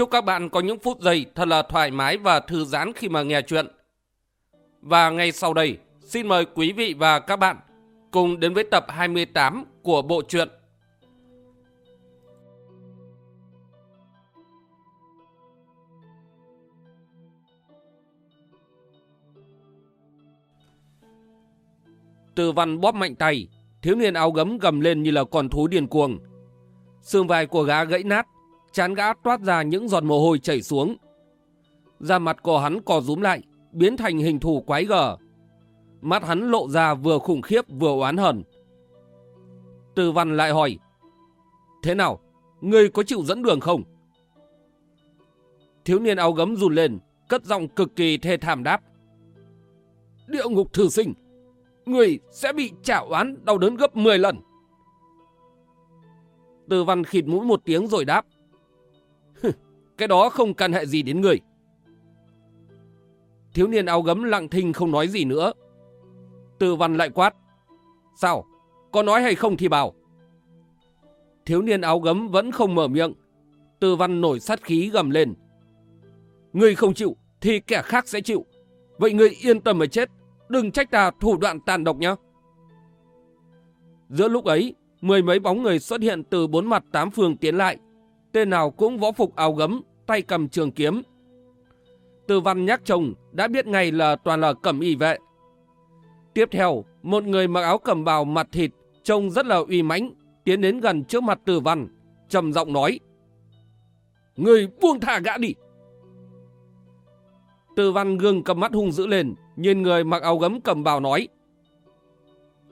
Chúc các bạn có những phút giây thật là thoải mái và thư giãn khi mà nghe chuyện. Và ngay sau đây, xin mời quý vị và các bạn cùng đến với tập 28 của bộ truyện. Từ văn bóp mạnh tay, thiếu niên áo gấm gầm lên như là con thú điên cuồng. Xương vai của gã gãy nát, chán gã toát ra những giọt mồ hôi chảy xuống. Da mặt của hắn cò rúm lại, biến thành hình thù quái gở. Mắt hắn lộ ra vừa khủng khiếp vừa oán hận. Từ văn lại hỏi, Thế nào, ngươi có chịu dẫn đường không? Thiếu niên áo gấm run lên, cất giọng cực kỳ thê thảm đáp. Địa ngục thử sinh, người sẽ bị trả oán đau đớn gấp 10 lần. Từ văn khịt mũi một tiếng rồi đáp. Cái đó không căn hệ gì đến người. Thiếu niên áo gấm lặng thinh không nói gì nữa. Từ văn lại quát. Sao? Có nói hay không thì bảo. Thiếu niên áo gấm vẫn không mở miệng. Từ văn nổi sát khí gầm lên. Người không chịu thì kẻ khác sẽ chịu. Vậy người yên tâm mà chết. Đừng trách ta thủ đoạn tàn độc nhé. Giữa lúc ấy, mười mấy bóng người xuất hiện từ bốn mặt tám phương tiến lại. Tên nào cũng võ phục áo gấm, tay cầm trường kiếm. Từ văn nhắc chồng đã biết ngay là toàn là cẩm y vệ. Tiếp theo, một người mặc áo cẩm bào mặt thịt, trông rất là uy mãnh, tiến đến gần trước mặt từ văn, trầm giọng nói. Người buông thả gã đi. Từ văn gương cầm mắt hung dữ lên, nhìn người mặc áo gấm cầm bào nói.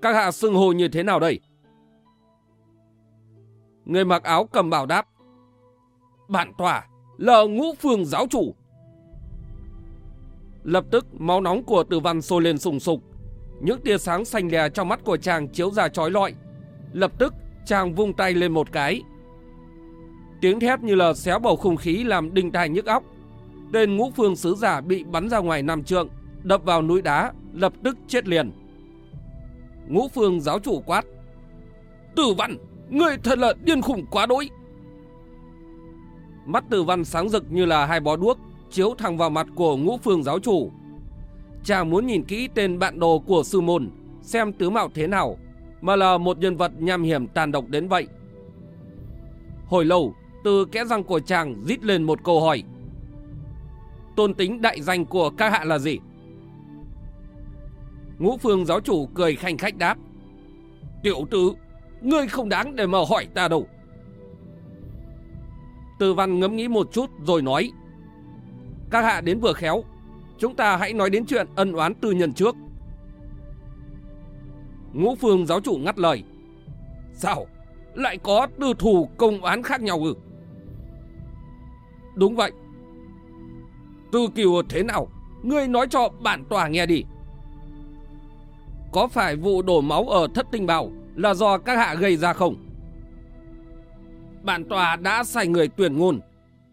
Các hạ xưng hồ như thế nào đây? Người mặc áo cầm bào đáp. Bản tòa là ngũ phương giáo chủ. Lập tức máu nóng của tử văn sôi lên sùng sục. Những tia sáng xanh lè trong mắt của chàng chiếu ra chói lọi. Lập tức chàng vung tay lên một cái. Tiếng thét như là xé bầu không khí làm đinh tai nhức óc. Tên ngũ phương sứ giả bị bắn ra ngoài năm trượng, đập vào núi đá, lập tức chết liền. Ngũ phương giáo chủ quát. Tử văn, người thật là điên khủng quá đỗi. Mắt tử văn sáng rực như là hai bó đuốc, chiếu thẳng vào mặt của ngũ phương giáo chủ. Chàng muốn nhìn kỹ tên bạn đồ của sư môn, xem tứ mạo thế nào, mà là một nhân vật nham hiểm tàn độc đến vậy. Hồi lâu, từ kẽ răng của chàng rít lên một câu hỏi. Tôn tính đại danh của các hạ là gì? Ngũ phương giáo chủ cười khanh khách đáp. Tiểu tử, ngươi không đáng để mà hỏi ta đâu. Từ văn ngẫm nghĩ một chút rồi nói. Các hạ đến vừa khéo, chúng ta hãy nói đến chuyện ân oán tư nhân trước. Ngũ phương giáo chủ ngắt lời. Sao? Lại có tư thủ công oán khác nhau ư? Đúng vậy. Tư kiều thế nào? Ngươi nói cho bản tòa nghe đi. Có phải vụ đổ máu ở thất tinh bảo là do các hạ gây ra không? Bản tòa đã sai người tuyển ngôn.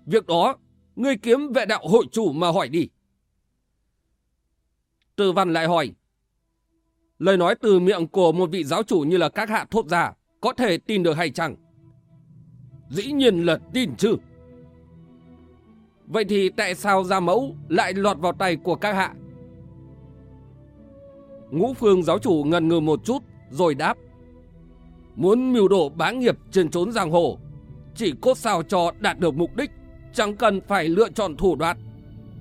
Việc đó, ngươi kiếm vệ đạo hội chủ mà hỏi đi. Từ văn lại hỏi. Lời nói từ miệng của một vị giáo chủ như là các hạ thốt ra, có thể tin được hay chăng? Dĩ nhiên là tin chứ. Vậy thì tại sao gia mẫu lại lọt vào tay của các hạ? Ngũ phương giáo chủ ngần ngừ một chút rồi đáp. Muốn mưu đồ bá nghiệp trên trốn giang hồ chỉ cốt sao cho đạt được mục đích, chẳng cần phải lựa chọn thủ đoạn.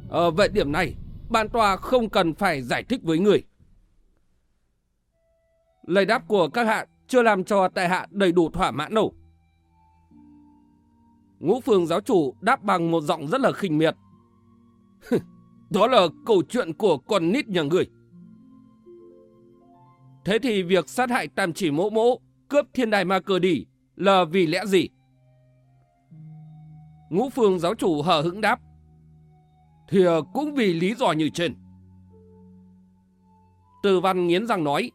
Ờ, Ở về điểm này, ban tòa không cần phải giải thích với người. Lời đáp của các hạ chưa làm cho tại hạ đầy đủ thỏa mãn đâu. Ngũ phương giáo chủ đáp bằng một giọng rất là khinh miệt. Đó là câu chuyện của con nít nhà người. Thế thì việc sát hại tam chỉ mỗ mỗ, cướp thiên đài ma cờ đỉ là vì lẽ gì? Ngũ phương giáo chủ hờ hững đáp. thì cũng vì lý do như trên. Từ văn nghiến răng nói,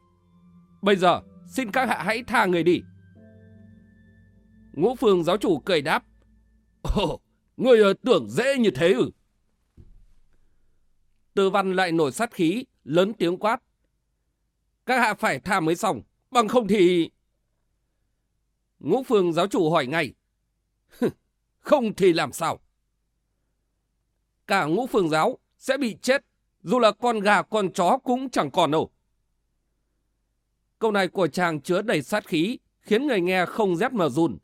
bây giờ xin các hạ hãy tha người đi. Ngũ phương giáo chủ cười đáp, ồ, người ờ, tưởng dễ như thế ư. Từ văn lại nổi sát khí, lớn tiếng quát. Các hạ phải tha mới xong, bằng không thì... Ngũ phương giáo chủ hỏi ngay. không thì làm sao? Cả ngũ phương giáo sẽ bị chết, dù là con gà con chó cũng chẳng còn đâu. Câu này của chàng chứa đầy sát khí, khiến người nghe không rét mà run.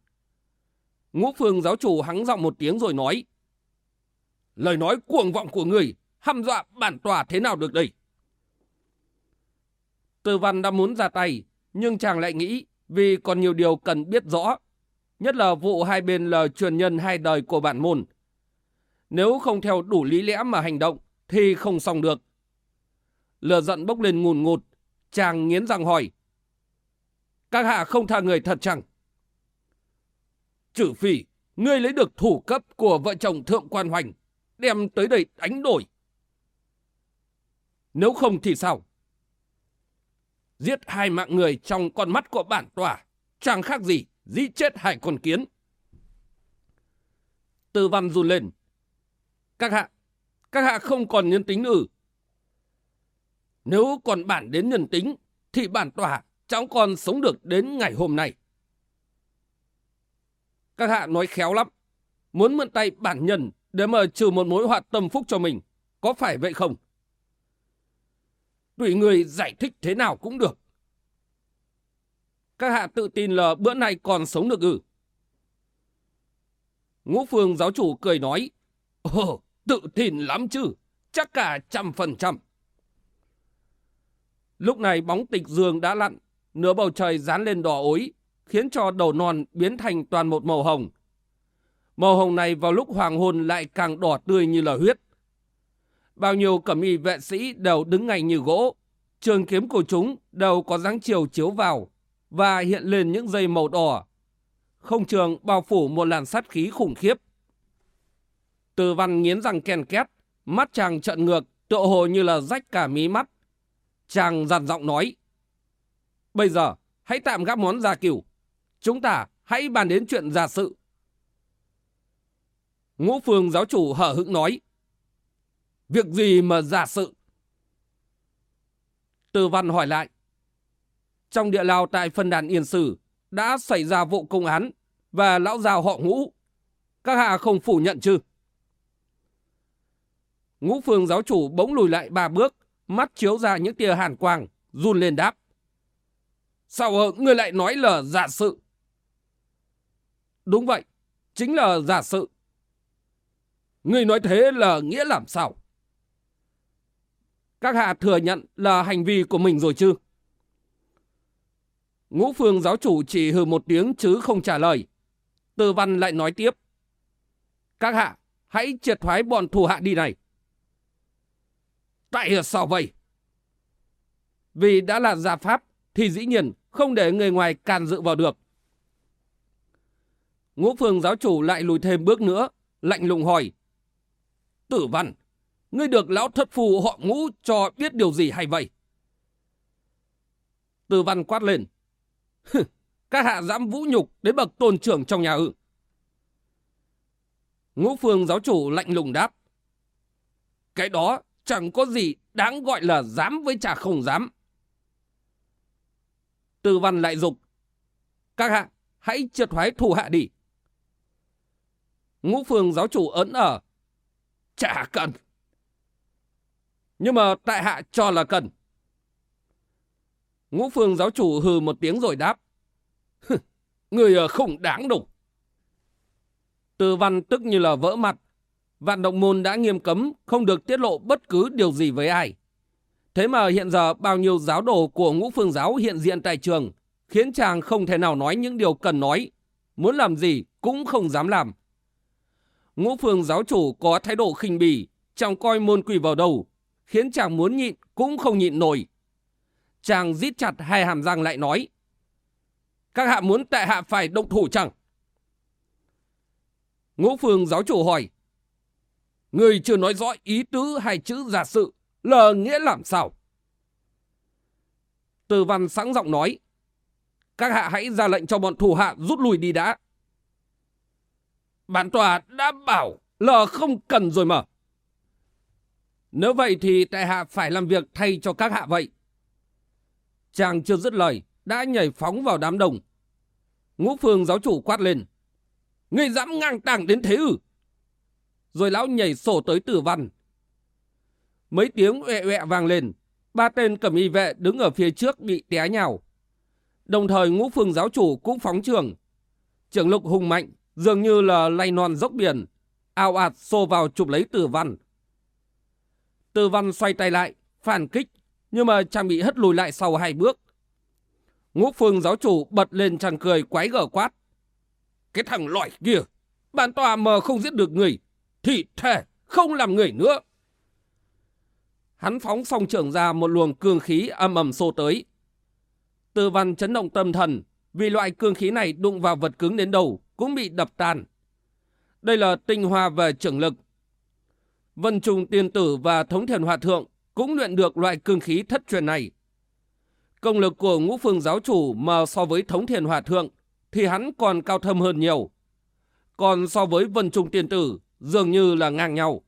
Ngũ phương giáo chủ hắng giọng một tiếng rồi nói. Lời nói cuồng vọng của người, hăm dọa bản tòa thế nào được đây? Tư văn đã muốn ra tay, nhưng chàng lại nghĩ vì còn nhiều điều cần biết rõ. Nhất là vụ hai bên là truyền nhân hai đời của bản môn. Nếu không theo đủ lý lẽ mà hành động, thì không xong được. Lửa giận bốc lên ngùn ngụt, chàng nghiến răng hỏi. Các hạ không tha người thật chẳng? Trừ phi, ngươi lấy được thủ cấp của vợ chồng thượng quan hoành, đem tới đây đánh đổi. Nếu không thì sao? Giết hai mạng người trong con mắt của bản tòa, chẳng khác gì giết chết hại con kiến. Tư văn run lên. Các hạ, các hạ không còn nhân tính nữa. Nếu còn bản đến nhân tính, thì bản tòa cháu còn sống được đến ngày hôm nay. Các hạ nói khéo lắm, muốn mượn tay bản nhân để mà trừ một mối họa tâm phúc cho mình, có phải vậy không? Tùy người giải thích thế nào cũng được. Các hạ tự tin là bữa nay còn sống được ư? Ngũ phương giáo chủ cười nói, Ồ, tự tin lắm chứ, chắc cả trăm phần trăm. Lúc này bóng tịch dương đã lặn, nửa bầu trời dán lên đỏ ối, khiến cho đầu non biến thành toàn một màu hồng. Màu hồng này vào lúc hoàng hôn lại càng đỏ tươi như là huyết. Bao nhiêu cẩm y vệ sĩ đều đứng ngay như gỗ. Trường kiếm của chúng đều có dáng chiều chiếu vào và hiện lên những dây màu đỏ. Không trường bao phủ một làn sát khí khủng khiếp. Từ văn nghiến răng ken két, mắt chàng trận ngược, tựa hồ như là rách cả mí mắt. Chàng dằn giọng nói. Bây giờ, hãy tạm gác món gia cửu. Chúng ta hãy bàn đến chuyện giả sự. Ngũ phương giáo chủ hở hững nói. Việc gì mà giả sự? Từ văn hỏi lại. Trong địa lao tại phân đàn Yên Sử đã xảy ra vụ công án và lão già họ ngũ. Các hạ không phủ nhận chứ? Ngũ phương giáo chủ bỗng lùi lại ba bước, mắt chiếu ra những tia hàn quang, run lên đáp. Sao ngươi lại nói là giả sự? Đúng vậy, chính là giả sự. Ngươi nói thế là nghĩa làm sao? Các hạ thừa nhận là hành vi của mình rồi chứ? Ngũ phương giáo chủ chỉ hừ một tiếng chứ không trả lời. Tư văn lại nói tiếp. Các hạ, hãy triệt thoái bọn thù hạ đi này. Tại sao vậy? Vì đã là gia pháp, thì dĩ nhiên không để người ngoài can dự vào được. Ngũ phương giáo chủ lại lùi thêm bước nữa, lạnh lùng hỏi. Tử văn, ngươi được lão thất phù họ ngũ cho biết điều gì hay vậy? Tử văn quát lên. Các hạ dám vũ nhục đến bậc tôn trưởng trong nhà ư. Ngũ phương giáo chủ lạnh lùng đáp. Cái đó chẳng có gì đáng gọi là dám với chả không dám. Tư văn lại dục. Các hạ, hãy triệt thoái thủ hạ đi. Ngũ phương giáo chủ ấn ở. Chả cần. Nhưng mà tại hạ cho là cần. Ngũ phương giáo chủ hừ một tiếng rồi đáp. Người ờ, không đáng đủ." Tư văn tức như là vỡ mặt. Vạn động môn đã nghiêm cấm không được tiết lộ bất cứ điều gì với ai. Thế mà hiện giờ bao nhiêu giáo đồ của ngũ phương giáo hiện diện tại trường khiến chàng không thể nào nói những điều cần nói. Muốn làm gì cũng không dám làm. Ngũ phương giáo chủ có thái độ khinh bỉ, chẳng coi môn quỷ vào đầu, khiến chàng muốn nhịn cũng không nhịn nổi. Chàng rít chặt hai hàm răng lại nói. Các hạ muốn tại hạ phải động thủ chẳng? Ngũ phương giáo chủ hỏi. Người chưa nói rõ ý tứ hay chữ giả sự, lờ nghĩa làm sao? Từ văn sẵn giọng nói. Các hạ hãy ra lệnh cho bọn thủ hạ rút lui đi đã. Bản tòa đã bảo lờ không cần rồi mà. Nếu vậy thì tại hạ phải làm việc thay cho các hạ vậy. Chàng chưa dứt lời, đã nhảy phóng vào đám đông. Ngũ phương giáo chủ quát lên. ngươi dám ngang tàng đến thế ư? Rồi lão nhảy sổ tới tử văn. Mấy tiếng uẹ uẹ vang lên. Ba tên cầm y vệ đứng ở phía trước bị té nhào. Đồng thời ngũ phương giáo chủ cũng phóng trường. Trưởng lục hùng mạnh, dường như là lay non dốc biển. Ao ạt xô vào chụp lấy tử văn. Tử văn xoay tay lại, phản kích, nhưng mà chàng bị hất lùi lại sau hai bước. Ngũ phương giáo chủ bật lên tràn cười quái gở quát. Cái thằng lõi kia, bản tòa mờ không giết được người, thì thề không làm người nữa. Hắn phóng song trưởng ra một luồng cương khí âm ầm xô tới. Tư văn chấn động tâm thần, vì loại cương khí này đụng vào vật cứng đến đầu cũng bị đập tan. Đây là tinh hoa về trưởng lực. Vân trùng Tiên Tử và Thống Thiền Hòa Thượng cũng luyện được loại cương khí thất truyền này. Công lực của ngũ phương giáo chủ mà so với Thống Thiền Hòa Thượng thì hắn còn cao thâm hơn nhiều. Còn so với Vân Trung Tiên Tử dường như là ngang nhau.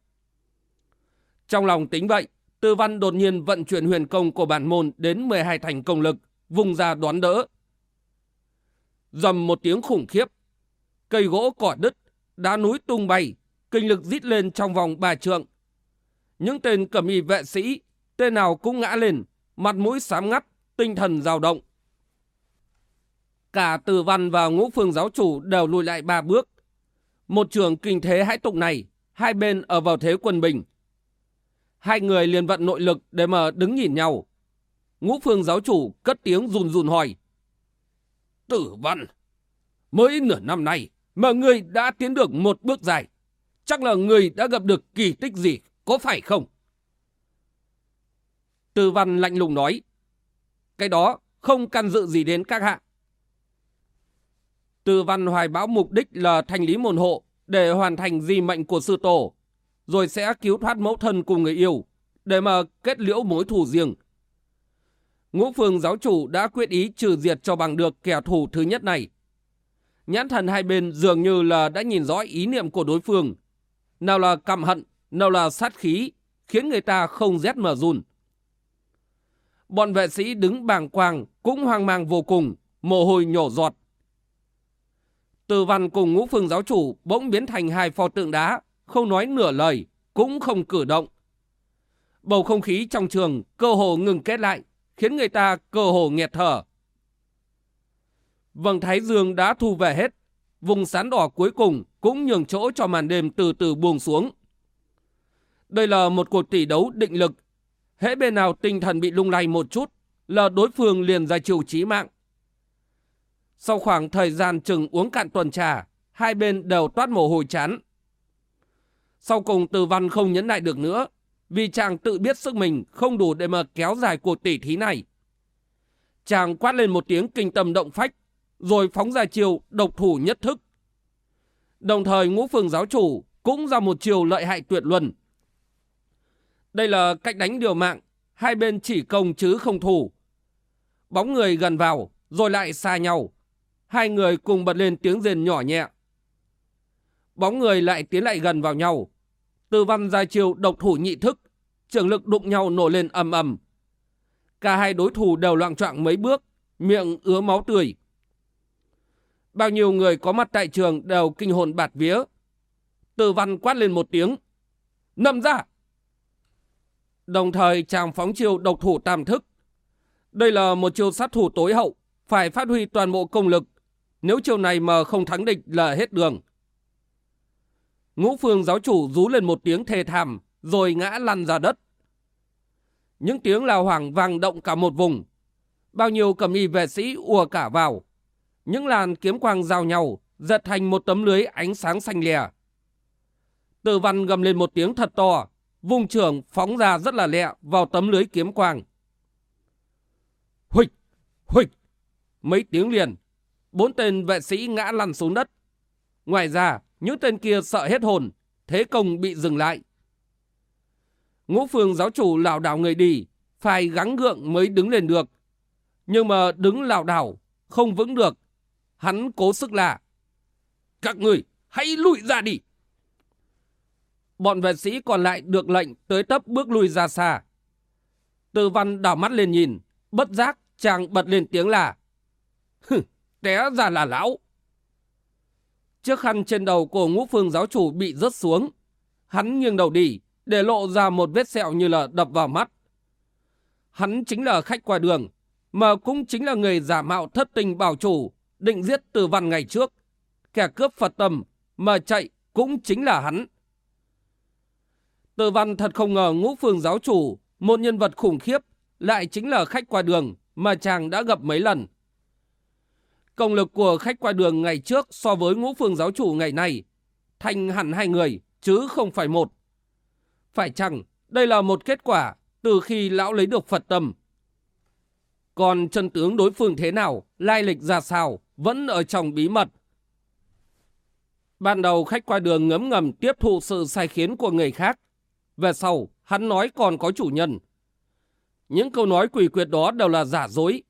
Trong lòng tính vậy, Tư Văn đột nhiên vận chuyển huyền công của bản môn đến 12 thành công lực, vùng ra đoán đỡ. Dầm một tiếng khủng khiếp, cây gỗ cỏ đứt, đá núi tung bay, kinh lực rít lên trong vòng ba trượng. Những tên cẩm y vệ sĩ, tên nào cũng ngã lên, mặt mũi xám ngắt, tinh thần dao động. Cả Từ Văn và Ngũ Phương giáo chủ đều lùi lại ba bước. Một trường kinh thế hãi tục này, hai bên ở vào thế quân bình. Hai người liền vận nội lực để mà đứng nhìn nhau. Ngũ Phương giáo chủ cất tiếng run run hỏi. Tử Văn, mới nửa năm nay mà người đã tiến được một bước dài. Chắc là người đã gặp được kỳ tích gì, có phải không? Từ văn lạnh lùng nói. Cái đó không can dự gì đến các hạ. Từ văn hoài bão mục đích là thành lý môn hộ để hoàn thành di mệnh của sư tổ, rồi sẽ cứu thoát mẫu thân cùng người yêu, để mà kết liễu mối thù riêng. Ngũ phương giáo chủ đã quyết ý trừ diệt cho bằng được kẻ thù thứ nhất này. Nhãn thần hai bên dường như là đã nhìn rõ ý niệm của đối phương. Nào là căm hận, nào là sát khí, khiến người ta không rét mở run. Bọn vệ sĩ đứng bàng quang cũng hoang mang vô cùng, mồ hôi nhổ giọt. Từ văn cùng ngũ phương giáo chủ bỗng biến thành hai pho tượng đá, không nói nửa lời, cũng không cử động. Bầu không khí trong trường cơ hồ ngừng kết lại, khiến người ta cơ hồ nghẹt thở. Vầng thái dương đã thu về hết, vùng sán đỏ cuối cùng cũng nhường chỗ cho màn đêm từ từ buông xuống. Đây là một cuộc tỷ đấu định lực. Hễ bên nào tinh thần bị lung lay một chút là đối phương liền ra chiều chí mạng. Sau khoảng thời gian chừng uống cạn tuần trà, hai bên đều toát mồ hôi chán. Sau cùng từ văn không nhấn lại được nữa, vì chàng tự biết sức mình không đủ để mà kéo dài cuộc tỷ thí này. Chàng quát lên một tiếng kinh tâm động phách, rồi phóng ra chiều độc thủ nhất thức. Đồng thời ngũ phương giáo chủ cũng ra một chiều lợi hại tuyệt luân. Đây là cách đánh điều mạng, hai bên chỉ công chứ không thủ. Bóng người gần vào, rồi lại xa nhau. Hai người cùng bật lên tiếng rền nhỏ nhẹ. Bóng người lại tiến lại gần vào nhau. Từ văn ra chiều độc thủ nhị thức, trường lực đụng nhau nổ lên ầm ầm. Cả hai đối thủ đều loạn trọng mấy bước, miệng ứa máu tươi. Bao nhiêu người có mặt tại trường đều kinh hồn bạt vía. Từ văn quát lên một tiếng. Nâm ra! Đồng thời chàng phóng chiêu độc thủ tam thức. Đây là một chiêu sát thủ tối hậu, phải phát huy toàn bộ công lực. Nếu chiêu này mà không thắng địch là hết đường. Ngũ phương giáo chủ rú lên một tiếng thề thảm, rồi ngã lăn ra đất. Những tiếng lao hoàng vang động cả một vùng. Bao nhiêu cầm y vệ sĩ ùa cả vào. Những làn kiếm quang giao nhau, giật thành một tấm lưới ánh sáng xanh lè. Tử văn gầm lên một tiếng thật to, vùng trưởng phóng ra rất là lẹ vào tấm lưới kiếm quang. Huỵch, huỵch, mấy tiếng liền, bốn tên vệ sĩ ngã lăn xuống đất. Ngoài ra, những tên kia sợ hết hồn, thế công bị dừng lại, Ngũ phương giáo chủ lảo đảo người đi, phải gắng gượng mới đứng lên được. Nhưng mà đứng lảo đảo, không vững được. Hắn cố sức là, các người hãy lùi ra đi. Bọn vệ sĩ còn lại được lệnh tới tấp bước lui ra xa. Từ văn đảo mắt lên nhìn, bất giác chàng bật lên tiếng là, Hừ, té ra là lão. Chiếc khăn trên đầu của ngũ phương giáo chủ bị rớt xuống. Hắn nghiêng đầu đi, để lộ ra một vết sẹo như là đập vào mắt. Hắn chính là khách qua đường, mà cũng chính là người giả mạo thất tình bảo chủ, định giết từ văn ngày trước. Kẻ cướp Phật tầm, mà chạy cũng chính là hắn. Từ văn thật không ngờ ngũ phương giáo chủ, một nhân vật khủng khiếp, lại chính là khách qua đường mà chàng đã gặp mấy lần. Công lực của khách qua đường ngày trước so với ngũ phương giáo chủ ngày nay, thành hẳn hai người, chứ không phải một. Phải chăng đây là một kết quả từ khi lão lấy được Phật tâm? Còn chân tướng đối phương thế nào, lai lịch ra sao, vẫn ở trong bí mật. Ban đầu khách qua đường ngấm ngầm tiếp thụ sự sai khiến của người khác. Về sau, hắn nói còn có chủ nhân. Những câu nói quỷ quyệt đó đều là giả dối.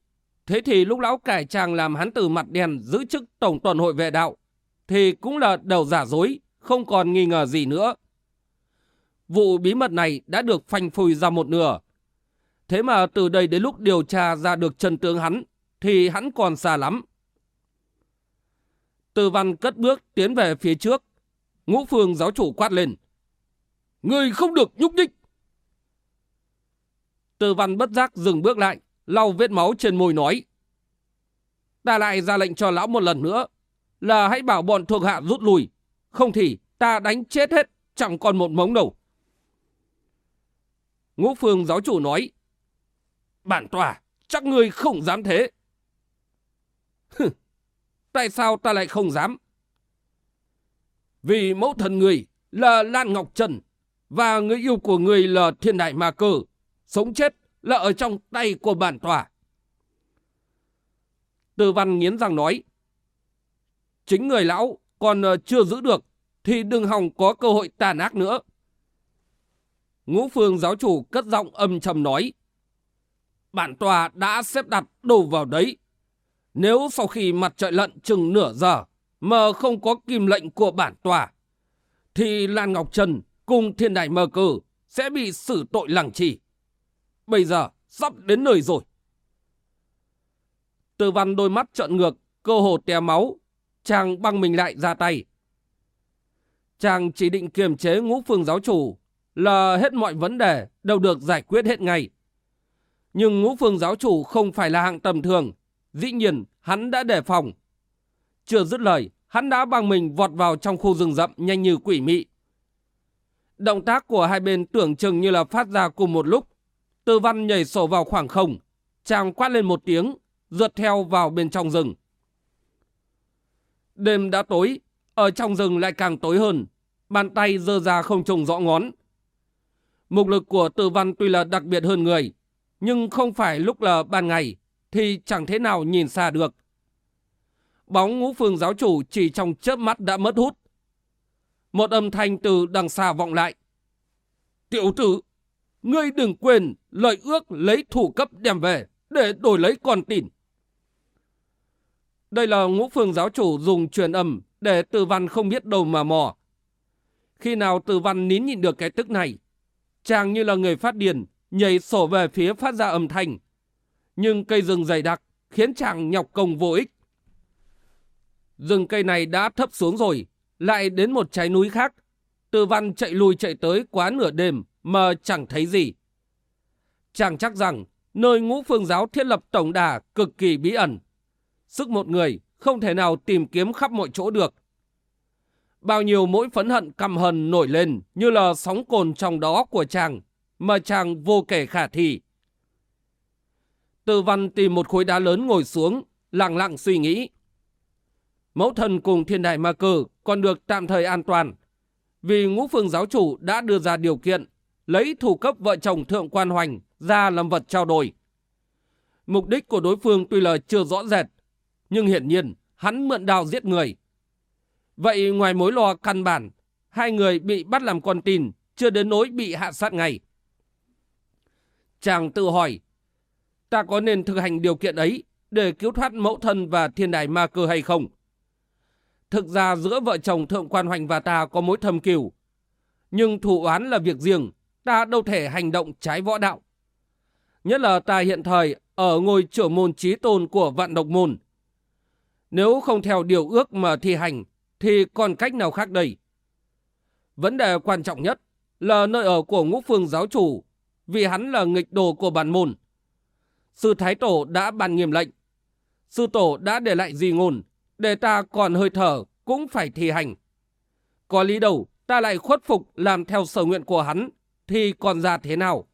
Thế thì lúc lão cải trang làm hắn từ mặt đen giữ chức Tổng tuần hội vệ đạo, thì cũng là đều giả dối, không còn nghi ngờ gì nữa. Vụ bí mật này đã được phanh phui ra một nửa. Thế mà từ đây đến lúc điều tra ra được chân tướng hắn, thì hắn còn xa lắm. Từ văn cất bước tiến về phía trước. Ngũ phương giáo chủ quát lên. Người không được nhúc nhích. Tư văn bất giác dừng bước lại, lau vết máu trên môi nói. Ta lại ra lệnh cho lão một lần nữa, là hãy bảo bọn thuộc hạ rút lui. Không thì ta đánh chết hết, chẳng còn một mống đâu. Ngũ phương giáo chủ nói. Bản tòa, chắc người không dám thế. Hừ, tại sao ta lại không dám? Vì mẫu thần người là Lan Ngọc Trần và người yêu của người là Thiên Đại Ma Cơ. Sống chết là ở trong tay của bản tòa. Từ văn nghiến răng nói. Chính người lão còn ờ, chưa giữ được thì đừng hòng có cơ hội tàn ác nữa. Ngũ phương giáo chủ cất giọng âm trầm nói. Bản tòa đã xếp đặt đồ vào đấy. Nếu sau khi mặt trời lận chừng nửa giờ mà không có kim lệnh của bản tòa, thì Lan Ngọc Trần cùng thiên đại mở cử sẽ bị xử tội lẳng trì. Bây giờ sắp đến nơi rồi. Từ văn đôi mắt trợn ngược, cơ hồ té máu, chàng băng mình lại ra tay. Chàng chỉ định kiềm chế ngũ phương giáo chủ là hết mọi vấn đề đều được giải quyết hết ngay. Nhưng ngũ phương giáo chủ không phải là hạng tầm thường, dĩ nhiên hắn đã đề phòng. Chưa dứt lời, hắn đã băng mình vọt vào trong khu rừng rậm nhanh như quỷ mị. Động tác của hai bên tưởng chừng như là phát ra cùng một lúc. Tư văn nhảy sổ vào khoảng không, chàng quát lên một tiếng, rượt theo vào bên trong rừng. Đêm đã tối, ở trong rừng lại càng tối hơn, bàn tay dơ ra không trùng rõ ngón. Mục lực của tư văn tuy là đặc biệt hơn người, nhưng không phải lúc là ban ngày, thì chẳng thế nào nhìn xa được. Bóng ngũ phương giáo chủ chỉ trong chớp mắt đã mất hút. Một âm thanh từ đằng xa vọng lại. Tiểu tử, ngươi đừng quên lời ước lấy thủ cấp đem về để đổi lấy con tin. Đây là ngũ phương giáo chủ dùng truyền âm để tử văn không biết đâu mà mò. Khi nào tử văn nín nhịn được cái tức này, chàng như là người phát điền nhảy sổ về phía phát ra âm thanh. Nhưng cây rừng dày đặc khiến chàng nhọc công vô ích. Rừng cây này đã thấp xuống rồi, lại đến một trái núi khác. Từ văn chạy lùi chạy tới quá nửa đêm mà chẳng thấy gì. Chàng chắc rằng nơi ngũ phương giáo thiết lập tổng đà cực kỳ bí ẩn. Sức một người không thể nào tìm kiếm khắp mọi chỗ được. Bao nhiêu mỗi phấn hận căm hận nổi lên như là sóng cồn trong đó của chàng, mà chàng vô kể khả thi. Từ văn tìm một khối đá lớn ngồi xuống, lặng lặng suy nghĩ. Mẫu thần cùng thiên đại ma cơ còn được tạm thời an toàn, vì ngũ phương giáo chủ đã đưa ra điều kiện lấy thủ cấp vợ chồng thượng quan hoành ra làm vật trao đổi. Mục đích của đối phương tuy là chưa rõ rệt, nhưng hiển nhiên hắn mượn đào giết người. Vậy ngoài mối lo căn bản, hai người bị bắt làm con tin, chưa đến nỗi bị hạ sát ngay. Chàng tự hỏi, ta có nên thực hành điều kiện ấy để cứu thoát mẫu thân và thiên đài ma cơ hay không? Thực ra giữa vợ chồng Thượng quan Hoành và ta có mối thâm kiều. Nhưng thủ oán là việc riêng, ta đâu thể hành động trái võ đạo. Nhất là ta hiện thời ở ngôi trưởng môn trí tôn của vạn độc môn. Nếu không theo điều ước mà thi hành, thì còn cách nào khác đây? Vấn đề quan trọng nhất là nơi ở của ngũ phương giáo chủ, vì hắn là nghịch đồ của bản môn. Sư Thái Tổ đã ban nghiêm lệnh. Sư Tổ đã để lại gì ngôn, để ta còn hơi thở cũng phải thi hành. Có lý đầu ta lại khuất phục làm theo sở nguyện của hắn, thì còn ra thế nào?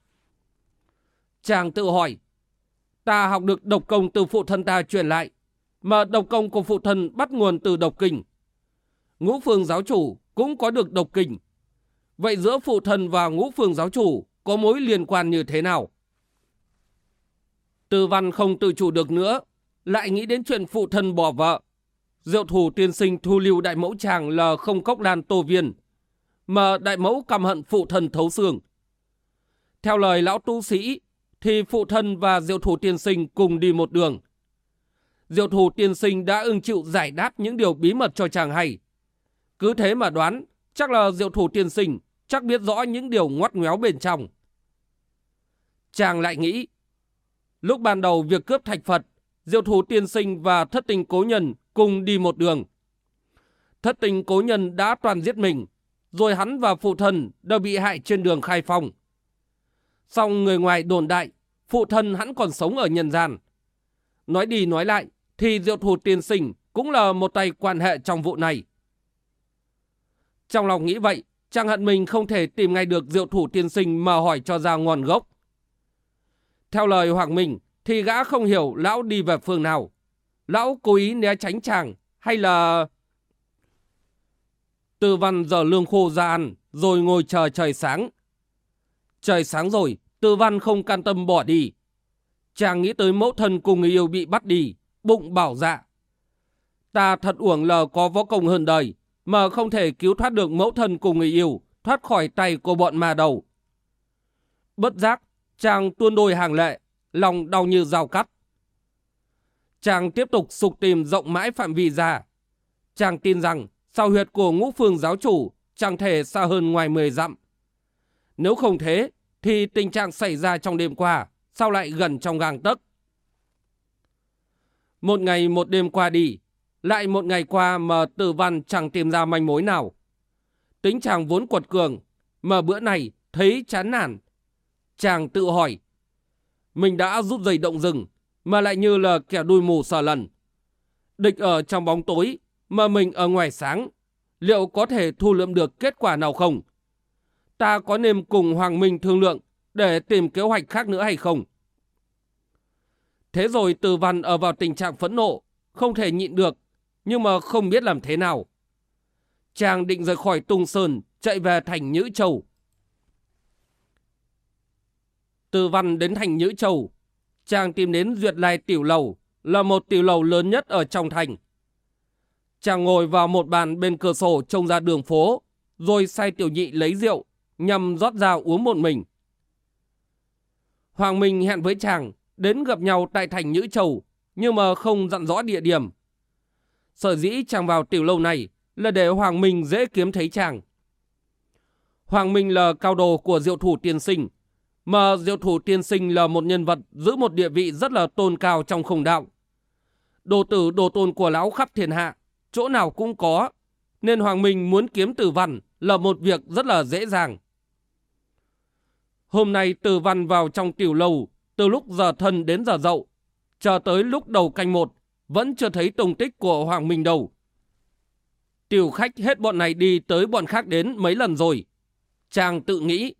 Chàng tự hỏi, ta học được độc công từ phụ thân ta truyền lại, mà độc công của phụ thân bắt nguồn từ độc kinh. Ngũ phương giáo chủ cũng có được độc kinh. Vậy giữa phụ thân và ngũ phương giáo chủ có mối liên quan như thế nào? Tư văn không tự chủ được nữa, lại nghĩ đến chuyện phụ thân bỏ vợ. Diệu thủ tiên sinh thu lưu đại mẫu chàng là không cốc đan tô viên, mà đại mẫu căm hận phụ thân thấu xương. Theo lời lão tu sĩ, thì phụ thân và diệu thủ tiên sinh cùng đi một đường. Diệu thủ tiên sinh đã ưng chịu giải đáp những điều bí mật cho chàng hay. Cứ thế mà đoán, chắc là diệu thủ tiên sinh chắc biết rõ những điều ngoắt ngoéo bên trong. Chàng lại nghĩ, lúc ban đầu việc cướp thạch Phật, diệu thủ tiên sinh và thất tình cố nhân cùng đi một đường. Thất tình cố nhân đã toàn giết mình, rồi hắn và phụ thân đều bị hại trên đường khai phong. Xong người ngoài đồn đại, phụ thân hắn còn sống ở nhân gian. Nói đi nói lại, thì diệu thủ tiên sinh cũng là một tay quan hệ trong vụ này. Trong lòng nghĩ vậy, chàng hận mình không thể tìm ngay được diệu thủ tiên sinh mà hỏi cho ra nguồn gốc. Theo lời Hoàng Minh, thì gã không hiểu lão đi về phương nào. Lão cố ý né tránh chàng, hay là... Tư văn giờ lương khô ra ăn, rồi ngồi chờ trời sáng. Trời sáng rồi, tư văn không can tâm bỏ đi. Chàng nghĩ tới mẫu thân cùng người yêu bị bắt đi, bụng bảo dạ. Ta thật uổng lờ có võ công hơn đời, mà không thể cứu thoát được mẫu thân cùng người yêu, thoát khỏi tay của bọn ma đầu. Bất giác, chàng tuôn đôi hàng lệ, lòng đau như dao cắt. Chàng tiếp tục sục tìm rộng mãi phạm vi ra. Chàng tin rằng sao huyệt của ngũ phương giáo chủ chẳng thể xa hơn ngoài 10 dặm. Nếu không thế, thì tình trạng xảy ra trong đêm qua sao lại gần trong gang tấc. Một ngày một đêm qua đi, lại một ngày qua mà tử văn chẳng tìm ra manh mối nào. Tính chàng vốn quật cường, mà bữa này thấy chán nản. Chàng tự hỏi, mình đã rút dây động rừng, mà lại như là kẻ đuôi mù sờ lần. Địch ở trong bóng tối, mà mình ở ngoài sáng, liệu có thể thu lượm được kết quả nào không? Ta có nên cùng Hoàng Minh thương lượng để tìm kế hoạch khác nữa hay không? Thế rồi từ văn ở vào tình trạng phẫn nộ, không thể nhịn được, nhưng mà không biết làm thế nào. Chàng định rời khỏi Tung Sơn, chạy về thành Nhữ Châu. Từ văn đến thành Nhữ Châu, chàng tìm đến Duyệt Lai Tiểu Lầu, là một tiểu lầu lớn nhất ở trong thành. Chàng ngồi vào một bàn bên cửa sổ trông ra đường phố, rồi sai tiểu nhị lấy rượu, nhằm rót ra uống một mình. Hoàng Minh hẹn với chàng đến gặp nhau tại thành Nhữ Châu, nhưng mà không dặn rõ địa điểm. Sở dĩ chàng vào tiểu lâu này là để Hoàng Minh dễ kiếm thấy chàng. Hoàng Minh là cao đồ của diệu thủ tiên sinh, mà diệu thủ tiên sinh là một nhân vật giữ một địa vị rất là tôn cao trong khổng đạo. Đồ tử đồ tôn của lão khắp thiên hạ, chỗ nào cũng có, nên Hoàng Minh muốn kiếm tử văn là một việc rất là dễ dàng. Hôm nay tử văn vào trong tiểu lâu, từ lúc giờ thân đến giờ dậu, chờ tới lúc đầu canh một, vẫn chưa thấy tung tích của Hoàng Minh đâu. Tiểu khách hết bọn này đi tới bọn khác đến mấy lần rồi. Chàng tự nghĩ,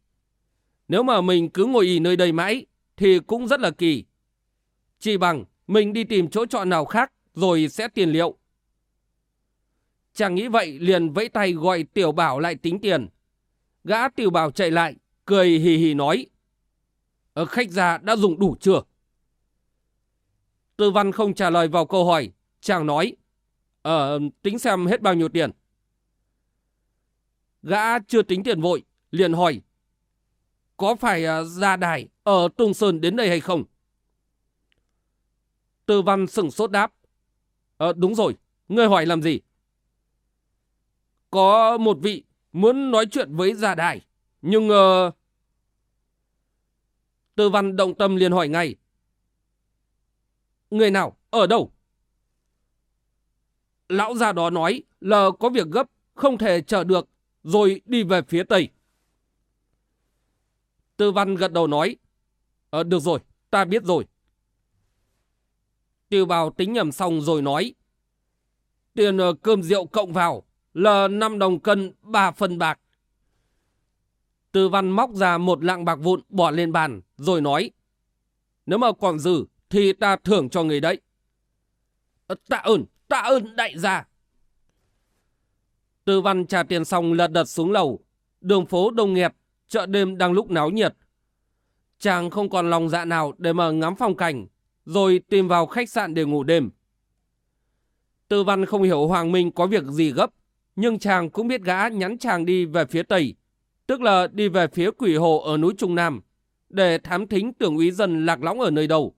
nếu mà mình cứ ngồi ỉ nơi đây mãi, thì cũng rất là kỳ. Chỉ bằng mình đi tìm chỗ trọ nào khác rồi sẽ tiền liệu. Chàng nghĩ vậy liền vẫy tay gọi tiểu bảo lại tính tiền. Gã tiểu bảo chạy lại, cười hì hì nói. Ở khách già đã dùng đủ chưa? Tư văn không trả lời vào câu hỏi. Chàng nói. Ờ, tính xem hết bao nhiêu tiền. Gã chưa tính tiền vội, liền hỏi có phải à, ra đài ở Tung Sơn đến đây hay không? Tư văn sửng sốt đáp. Ờ, đúng rồi, ngươi hỏi làm gì? Có một vị muốn nói chuyện với gia đài, nhưng... Uh... Tư văn động tâm liền hỏi ngay. Người nào? Ở đâu? Lão già đó nói là có việc gấp, không thể chờ được, rồi đi về phía tây. Tư văn gật đầu nói. Ờ, được rồi, ta biết rồi. Tiêu bào tính nhầm xong rồi nói. Tiền ờ, cơm rượu cộng vào là 5 đồng cân 3 phần bạc. Tư văn móc ra một lạng bạc vụn bỏ lên bàn rồi nói. Nếu mà còn dư thì ta thưởng cho người đấy. Ờ, tạ ơn, tạ ơn đại gia. Tư văn trả tiền xong lật đật xuống lầu. Đường phố đông nghẹt, chợ đêm đang lúc náo nhiệt. Chàng không còn lòng dạ nào để mà ngắm phong cảnh, rồi tìm vào khách sạn để ngủ đêm. Tư văn không hiểu Hoàng Minh có việc gì gấp, nhưng chàng cũng biết gã nhắn chàng đi về phía Tây, tức là đi về phía quỷ hồ ở núi Trung Nam, để thám thính tưởng úy dân lạc lõng ở nơi đâu.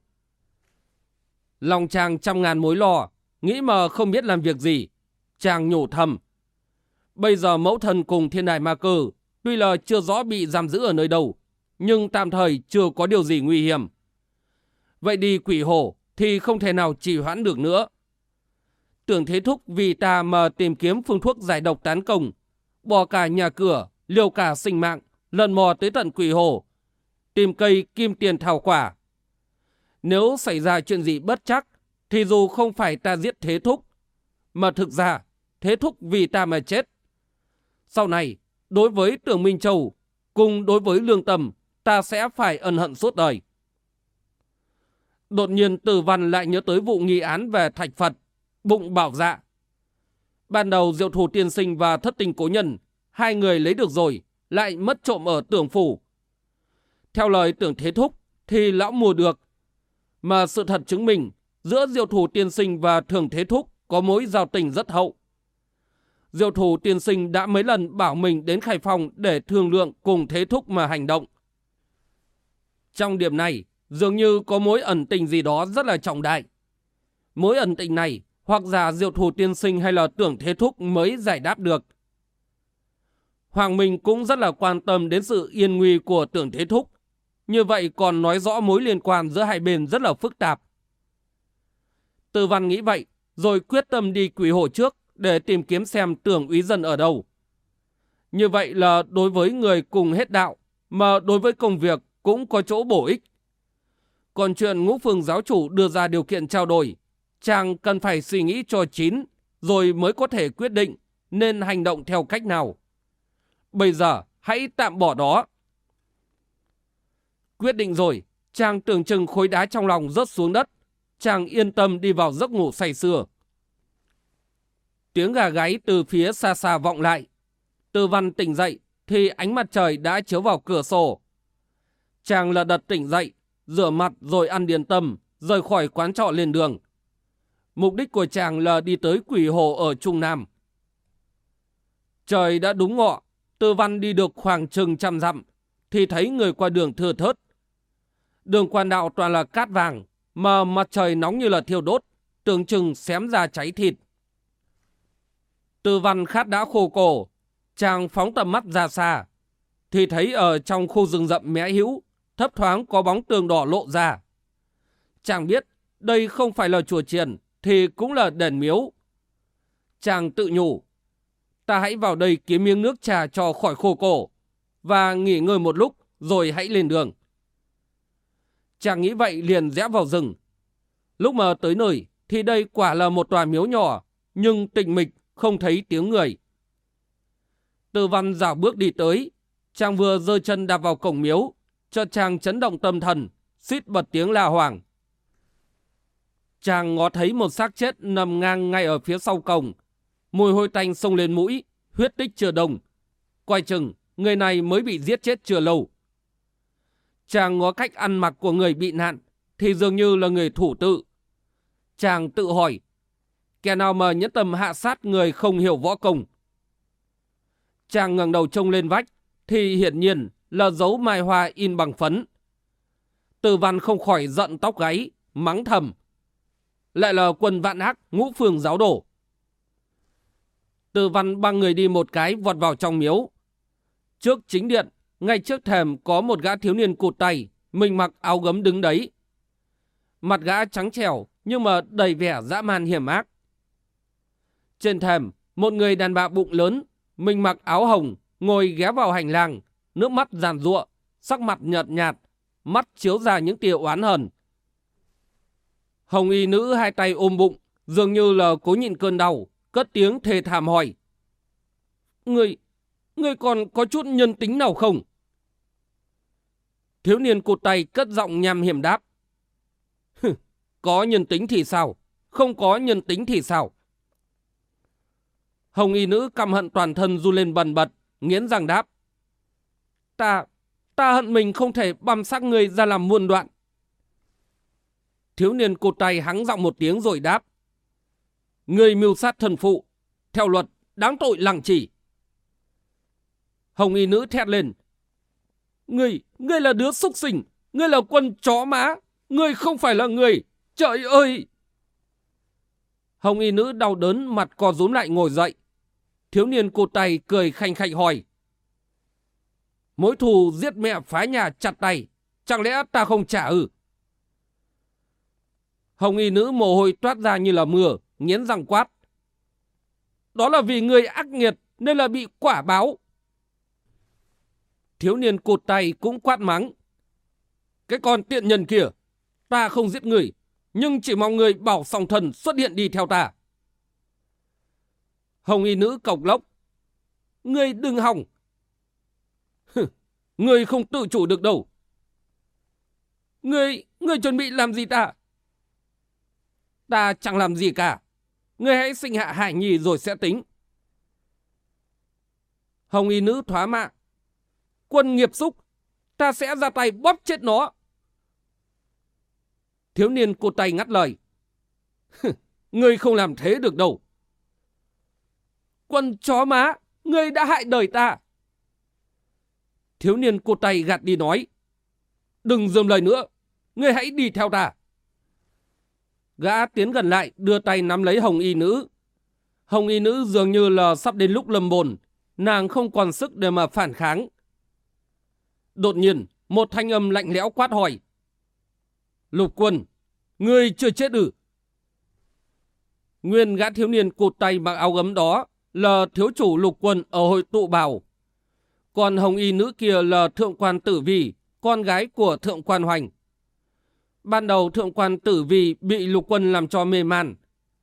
Lòng chàng trăm ngàn mối lo, nghĩ mà không biết làm việc gì. Chàng nhủ thầm. Bây giờ mẫu thần cùng thiên đại ma cơ, tuy là chưa rõ bị giam giữ ở nơi đâu, nhưng tạm thời chưa có điều gì nguy hiểm. Vậy đi quỷ hồ thì không thể nào trì hoãn được nữa. Tưởng thế thúc vì ta mà tìm kiếm phương thuốc giải độc tán công, bỏ cả nhà cửa, liều cả sinh mạng, lần mò tới tận quỷ hồ, tìm cây kim tiền thảo quả. Nếu xảy ra chuyện gì bất chắc, thì dù không phải ta giết thế thúc, mà thực ra thế thúc vì ta mà chết. Sau này, đối với tưởng Minh Châu, cùng đối với lương tâm, ta sẽ phải ân hận suốt đời. Đột nhiên tử văn lại nhớ tới vụ nghi án về thạch Phật, bụng bảo dạ. Ban đầu diệu thủ tiên sinh và thất tình cố nhân, hai người lấy được rồi, lại mất trộm ở tưởng phủ. Theo lời tưởng thế thúc, thì lão mua được. Mà sự thật chứng minh, giữa diệu thủ tiên sinh và thường thế thúc có mối giao tình rất hậu. Diệu thủ tiên sinh đã mấy lần bảo mình đến khải Phong để thương lượng cùng thế thúc mà hành động. Trong điểm này, dường như có mối ẩn tình gì đó rất là trọng đại. Mối ẩn tình này, hoặc giả diệu thủ tiên sinh hay là tưởng thế thúc mới giải đáp được. Hoàng Minh cũng rất là quan tâm đến sự yên nguy của tưởng thế thúc. Như vậy còn nói rõ mối liên quan giữa hai bên rất là phức tạp. Tư văn nghĩ vậy, rồi quyết tâm đi quỷ hồ trước để tìm kiếm xem tưởng úy dân ở đâu. Như vậy là đối với người cùng hết đạo, mà đối với công việc cũng có chỗ bổ ích. Còn chuyện ngũ phương giáo chủ đưa ra điều kiện trao đổi, chàng cần phải suy nghĩ cho chín, rồi mới có thể quyết định nên hành động theo cách nào. Bây giờ, hãy tạm bỏ đó. Quyết định rồi, chàng tưởng chừng khối đá trong lòng rớt xuống đất. Chàng yên tâm đi vào giấc ngủ say sưa. Tiếng gà gáy từ phía xa xa vọng lại. Tư văn tỉnh dậy thì ánh mặt trời đã chiếu vào cửa sổ. Chàng lật đật tỉnh dậy, rửa mặt rồi ăn điền tâm, rời khỏi quán trọ lên đường. Mục đích của chàng là đi tới quỷ hồ ở Trung Nam. Trời đã đúng ngọ, tư văn đi được khoảng chừng trăm dặm, thì thấy người qua đường thừa thớt. Đường quan đạo toàn là cát vàng, mà mặt trời nóng như là thiêu đốt, tưởng chừng xém ra cháy thịt. Tư văn khát đã khô cổ, chàng phóng tầm mắt ra xa, thì thấy ở trong khu rừng rậm mẽ hữu, thấp thoáng có bóng tường đỏ lộ ra. Chàng biết đây không phải là chùa chiền, thì cũng là đền miếu. Chàng tự nhủ, ta hãy vào đây kiếm miếng nước trà cho khỏi khô cổ, và nghỉ ngơi một lúc rồi hãy lên đường. Chàng nghĩ vậy liền rẽ vào rừng. Lúc mà tới nơi thì đây quả là một tòa miếu nhỏ, nhưng tịnh mịch không thấy tiếng người. Từ văn dạo bước đi tới, chàng vừa rơi chân đạp vào cổng miếu, cho chàng chấn động tâm thần, suýt bật tiếng la hoàng. Chàng ngó thấy một xác chết nằm ngang ngay ở phía sau cổng, mùi hôi tanh xông lên mũi, huyết tích chưa đồng. Quay chừng, người này mới bị giết chết chưa lâu. Chàng ngó cách ăn mặc của người bị nạn, thì dường như là người thủ tự. Chàng tự hỏi, kẻ nào mà nhẫn tâm hạ sát người không hiểu võ công. Chàng ngẩng đầu trông lên vách, thì hiển nhiên là dấu mai hoa in bằng phấn. Từ văn không khỏi giận tóc gáy, mắng thầm. Lại là quân vạn ác ngũ phương giáo đổ. Từ văn băng người đi một cái vọt vào trong miếu. Trước chính điện, ngay trước thềm có một gã thiếu niên cụt tay, mình mặc áo gấm đứng đấy. Mặt gã trắng trẻo nhưng mà đầy vẻ dã man hiểm ác. Trên thềm, một người đàn bà bụng lớn, mình mặc áo hồng, ngồi ghé vào hành lang, nước mắt giàn giụa, sắc mặt nhợt nhạt, mắt chiếu ra những tia oán hờn. Hồng y nữ hai tay ôm bụng, dường như là cố nhịn cơn đau, cất tiếng thề thảm hỏi. Người, người còn có chút nhân tính nào không? Thiếu niên cụt tay cất giọng nhằm hiểm đáp. có nhân tính thì sao? Không có nhân tính thì sao? Hồng y nữ căm hận toàn thân du lên bần bật, nghiến răng đáp. Ta, ta hận mình không thể băm xác người ra làm muôn đoạn. Thiếu niên cột tay hắng giọng một tiếng rồi đáp. Người mưu sát thần phụ, theo luật, đáng tội lăng chỉ. Hồng y nữ thét lên. Ngươi, ngươi là đứa xúc sinh, ngươi là quân chó má, ngươi không phải là người, trời ơi! Hồng y nữ đau đớn mặt co rúm lại ngồi dậy. Thiếu niên cụt tay cười khanh khanh hỏi. Mối thù giết mẹ phá nhà chặt tay, chẳng lẽ ta không trả ư? Hồng y nữ mồ hôi toát ra như là mưa, nghiến răng quát. Đó là vì người ác nghiệt nên là bị quả báo. Thiếu niên cụt tay cũng quát mắng. Cái con tiện nhân kia, ta không giết người, nhưng chỉ mong người bảo song thần xuất hiện đi theo ta. Hồng y nữ cọc lốc. Ngươi đừng hỏng. ngươi không tự chủ được đâu. Ngươi, ngươi chuẩn bị làm gì ta? Ta chẳng làm gì cả. Ngươi hãy sinh hạ hải nhi rồi sẽ tính. Hồng y nữ thoá mạ. Quân nghiệp xúc, ta sẽ ra tay bóp chết nó. Thiếu niên cô tay ngắt lời. ngươi không làm thế được đâu. Quân chó má, ngươi đã hại đời ta. Thiếu niên cô tay gạt đi nói. Đừng dườm lời nữa, ngươi hãy đi theo ta. Gã tiến gần lại đưa tay nắm lấy hồng y nữ. Hồng y nữ dường như là sắp đến lúc lâm bồn, nàng không còn sức để mà phản kháng. Đột nhiên, một thanh âm lạnh lẽo quát hỏi. Lục quân, ngươi chưa chết ư? Nguyên gã thiếu niên cụt tay mặc áo gấm đó là thiếu chủ lục quân ở hội tụ bảo, Còn hồng y nữ kia là thượng quan tử vi, con gái của thượng quan hoành. Ban đầu thượng quan tử vi bị lục quân làm cho mê man.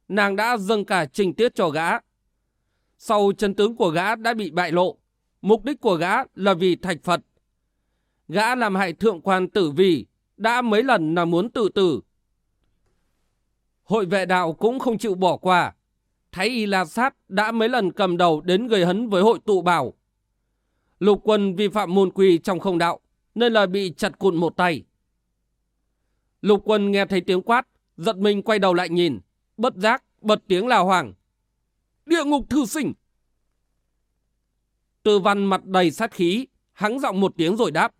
Nàng đã dâng cả trình tiết cho gã. Sau chân tướng của gã đã bị bại lộ. Mục đích của gã là vì thạch Phật. Gã làm hại thượng quan tử vi đã mấy lần là muốn tự tử. Hội vệ đạo cũng không chịu bỏ qua. Thái Y La Sát đã mấy lần cầm đầu đến gây hấn với hội tụ bảo. Lục quân vi phạm môn quy trong không đạo, nên là bị chặt cụn một tay. Lục quân nghe thấy tiếng quát, giật mình quay đầu lại nhìn, bất giác, bật tiếng là hoàng. Địa ngục thư sinh! Tư văn mặt đầy sát khí, hắng giọng một tiếng rồi đáp.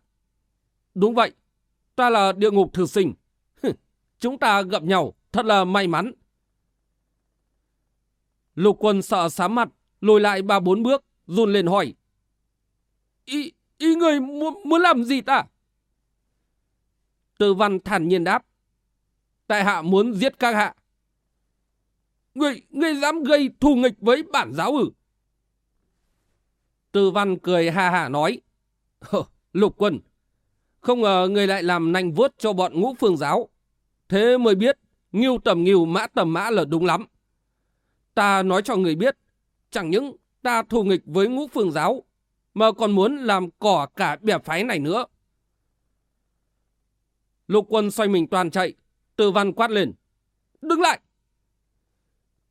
Đúng vậy, ta là địa ngục thư sinh. Chúng ta gặp nhau, thật là may mắn. Lục quân sợ sám mặt, lùi lại ba bốn bước, run lên hỏi. Ý, ý người muốn, muốn làm gì ta? Tư văn thản nhiên đáp. Tại hạ muốn giết các hạ. Người, người dám gây thù nghịch với bản giáo ử. Tư văn cười ha ha nói. Lục quân, không ngờ người lại làm nanh vuốt cho bọn ngũ phương giáo. Thế mới biết, nghiêu tầm nghiêu mã tầm mã là đúng lắm. Ta nói cho người biết, chẳng những ta thù nghịch với ngũ phương giáo, mà còn muốn làm cỏ cả bè phái này nữa. Lục quân xoay mình toàn chạy, từ văn quát lên. Đứng lại!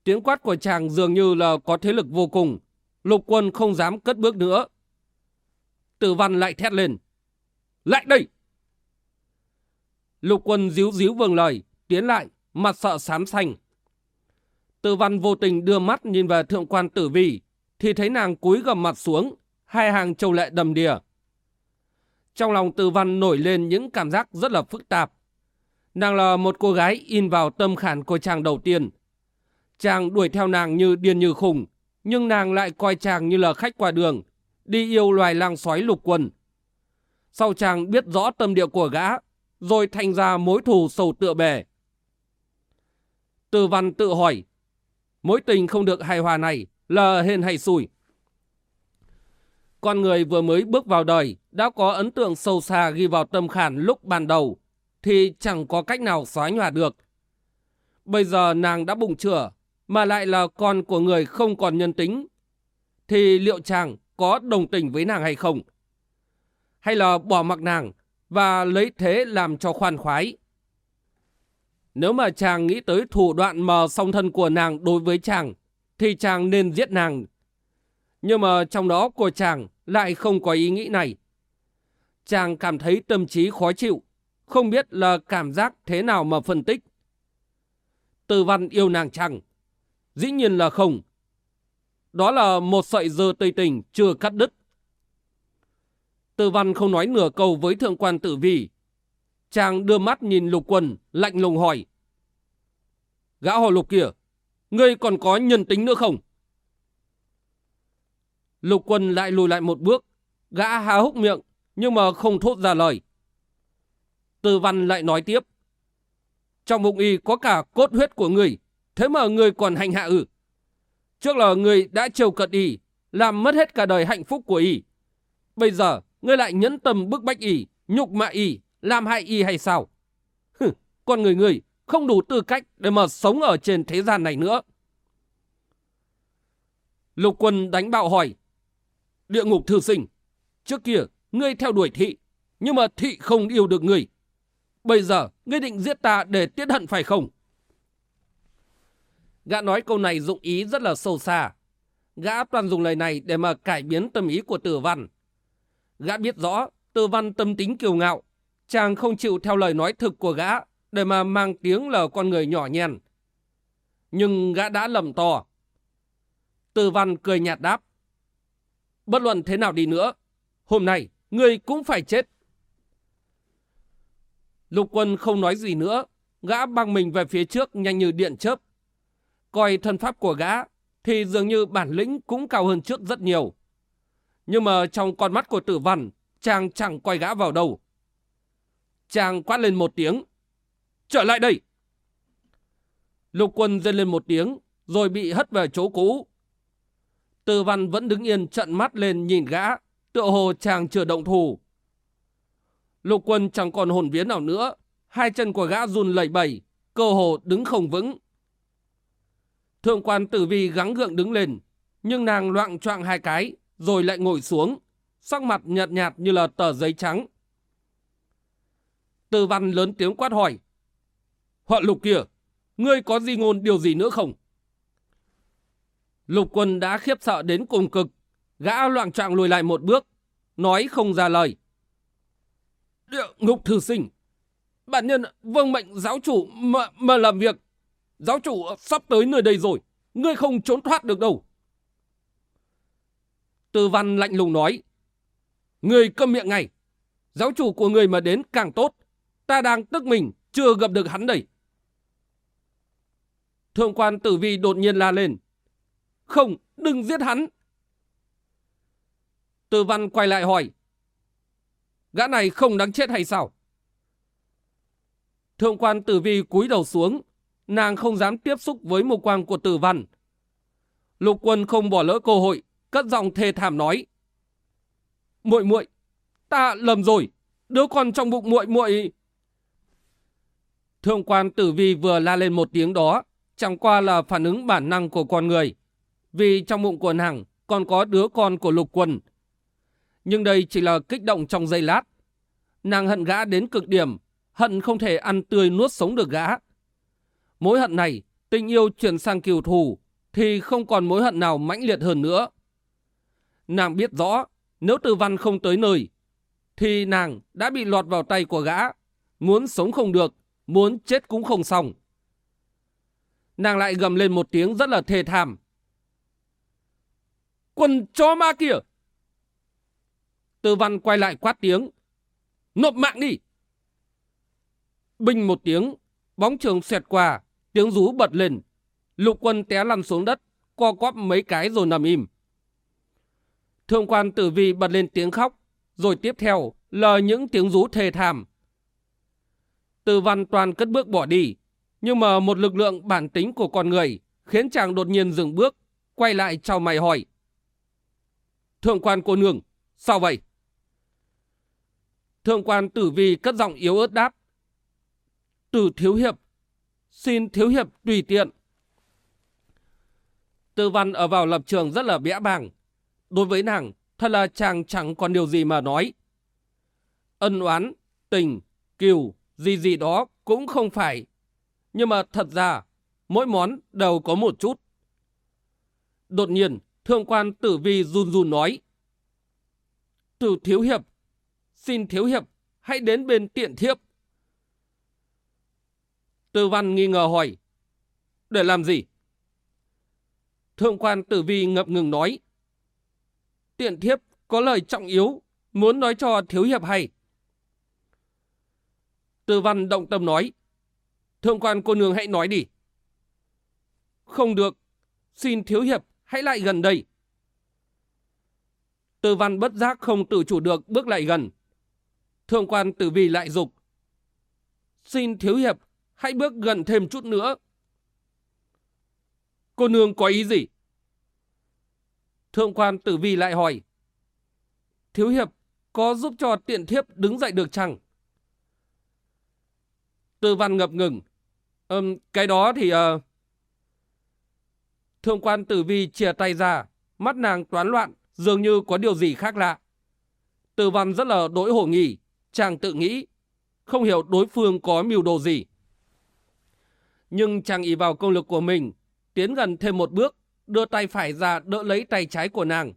Tiếng quát của chàng dường như là có thế lực vô cùng. Lục quân không dám cất bước nữa. Tử văn lại thét lên. Lại đây! Lục quân díu díu vâng lời, tiến lại, mặt sợ xám xanh. Tử văn vô tình đưa mắt nhìn về thượng quan tử vi, thì thấy nàng cúi gầm mặt xuống, hai hàng trầu lệ đầm đìa. Trong lòng Từ Văn nổi lên những cảm giác rất là phức tạp. Nàng là một cô gái in vào tâm khảm của chàng đầu tiên. Chàng đuổi theo nàng như điên như khùng, nhưng nàng lại coi chàng như là khách qua đường, đi yêu loài lang sói lục quân. Sau chàng biết rõ tâm địa của gã, rồi thành ra mối thù sầu tựa bề. Từ văn tự hỏi, mối tình không được hài hòa này là hên hay xui? Con người vừa mới bước vào đời đã có ấn tượng sâu xa ghi vào tâm khảm lúc ban đầu, thì chẳng có cách nào xóa nhòa được. Bây giờ nàng đã bụng chửa, mà lại là con của người không còn nhân tính, thì liệu chàng có đồng tình với nàng hay không? Hay là bỏ mặc nàng và lấy thế làm cho khoan khoái? Nếu mà chàng nghĩ tới thủ đoạn mờ song thân của nàng đối với chàng, thì chàng nên giết nàng. Nhưng mà trong đó của chàng lại không có ý nghĩ này. Chàng cảm thấy tâm trí khó chịu, không biết là cảm giác thế nào mà phân tích. Từ văn yêu nàng chăng? Dĩ nhiên là không. Đó là một sợi dơ tây tình chưa cắt đứt. Từ văn không nói nửa câu với thượng quan tử vi. Chàng đưa mắt nhìn lục quân, lạnh lùng hỏi. Gã hỏi lục kia, ngươi còn có nhân tính nữa không? Lục quân lại lùi lại một bước, gã há hốc miệng, nhưng mà không thốt ra lời. Từ văn lại nói tiếp. Trong bụng y có cả cốt huyết của người, thế mà người còn hành hạ ư. Trước là người đã trêu cận y, làm mất hết cả đời hạnh phúc của y. Bây giờ, ngươi lại nhẫn tâm bức bách y, nhục mạ y, làm hại y hay sao? Hừ, con người người không đủ tư cách để mà sống ở trên thế gian này nữa. Lục quân đánh bạo hỏi. Địa ngục thư sinh, trước kia ngươi theo đuổi thị, nhưng mà thị không yêu được ngươi. Bây giờ, ngươi định giết ta để tiết hận phải không? Gã nói câu này dụng ý rất là sâu xa. Gã toàn dùng lời này để mà cải biến tâm ý của tử văn. Gã biết rõ tử văn tâm tính kiêu ngạo. Chàng không chịu theo lời nói thực của gã để mà mang tiếng là con người nhỏ nhen. Nhưng gã đã lầm to. Tử văn cười nhạt đáp. Bất luận thế nào đi nữa, hôm nay ngươi cũng phải chết. Lục quân không nói gì nữa, gã băng mình về phía trước nhanh như điện chớp. Coi thân pháp của gã thì dường như bản lĩnh cũng cao hơn trước rất nhiều. Nhưng mà trong con mắt của tử văn, chàng chẳng quay gã vào đâu. Chàng quát lên một tiếng. Trở lại đây! Lục quân dên lên một tiếng, rồi bị hất về chỗ cũ. tư văn vẫn đứng yên trận mắt lên nhìn gã, tựa hồ chàng chưa động thủ. Lục quân chẳng còn hồn vía nào nữa, hai chân của gã run lẩy bẩy, cơ hồ đứng không vững. Thượng quan tử vi gắng gượng đứng lên, nhưng nàng loạn choạng hai cái, rồi lại ngồi xuống, sắc mặt nhợt nhạt như là tờ giấy trắng. Từ văn lớn tiếng quát hỏi. Họ lục kia, ngươi có gì ngôn điều gì nữa không? Lục quân đã khiếp sợ đến cùng cực, gã loạn trạng lùi lại một bước, nói không ra lời. Địa ngục thư sinh, bản nhân vâng mệnh giáo chủ mà, mà làm việc. Giáo chủ sắp tới nơi đây rồi, ngươi không trốn thoát được đâu. Tư văn lạnh lùng nói, ngươi câm miệng ngay, giáo chủ của người mà đến càng tốt, ta đang tức mình, chưa gặp được hắn đây. Thượng quan tử vi đột nhiên la lên, không, đừng giết hắn. Tử văn quay lại hỏi. Gã này không đáng chết hay sao? Thượng quan tử vi cúi đầu xuống. Nàng không dám tiếp xúc với mục quang của tử văn. Lục quân không bỏ lỡ cơ hội. Cất giọng thê thảm nói. muội muội ta lầm rồi. Đứa con trong bụng muội muội Thượng quan tử vi vừa la lên một tiếng đó, chẳng qua là phản ứng bản năng của con người vì trong bụng của nàng còn có đứa con của lục quân. Nhưng đây chỉ là kích động trong giây lát. Nàng hận gã đến cực điểm, hận không thể ăn tươi nuốt sống được gã. Mối hận này, tình yêu chuyển sang kiều thù, thì không còn mối hận nào mãnh liệt hơn nữa. Nàng biết rõ, nếu từ văn không tới nơi, thì nàng đã bị lọt vào tay của gã. Muốn sống không được, muốn chết cũng không xong. Nàng lại gầm lên một tiếng rất là thê thảm, Quân chó ma kia! Tư văn quay lại quát tiếng. Nộp mạng đi! Bình một tiếng, bóng trường xẹt qua, tiếng rú bật lên. Lục quân té lăn xuống đất, co quắp mấy cái rồi nằm im. Thượng quan tử vi bật lên tiếng khóc, rồi tiếp theo là những tiếng rú thề thảm. Từ văn toàn cất bước bỏ đi, nhưng mà một lực lượng bản tính của con người khiến chàng đột nhiên dừng bước, quay lại chào mày hỏi. Thượng quan cô nương, sao vậy? Thượng quan tử vi cất giọng yếu ớt đáp. Từ thiếu hiệp, xin thiếu hiệp tùy tiện. Tư văn ở vào lập trường rất là bẽ bàng. Đối với nàng, thật là chàng chẳng còn điều gì mà nói. Ân oán, tình, kiều, gì gì đó cũng không phải. Nhưng mà thật ra, mỗi món đều có một chút. Đột nhiên, thượng quan tử vi run run nói. Từ thiếu hiệp, xin thiếu hiệp, hãy đến bên tiện thiếp. Tư văn nghi ngờ hỏi. Để làm gì? Thượng quan tử vi ngập ngừng nói. Tiện thiếp có lời trọng yếu, muốn nói cho thiếu hiệp hay. Tư văn động tâm nói. Thượng quan cô nương hãy nói đi. Không được, xin thiếu hiệp hãy lại gần đây. Tư văn bất giác không tự chủ được bước lại gần. Thượng quan tử vi lại dục. Xin thiếu hiệp hãy bước gần thêm chút nữa. Cô nương có ý gì? Thượng quan tử vi lại hỏi. Thiếu hiệp có giúp cho tiện thiếp đứng dậy được chăng? Tư văn ngập ngừng. Um, cái đó thì... Uh... Thượng quan tử vi chia tay ra, mắt nàng toán loạn, dường như có điều gì khác lạ. Tư văn rất là đối hổ nghỉ, chàng tự nghĩ, không hiểu đối phương có mưu đồ gì. Nhưng chàng ý vào công lực của mình, tiến gần thêm một bước, đưa tay phải ra đỡ lấy tay trái của nàng.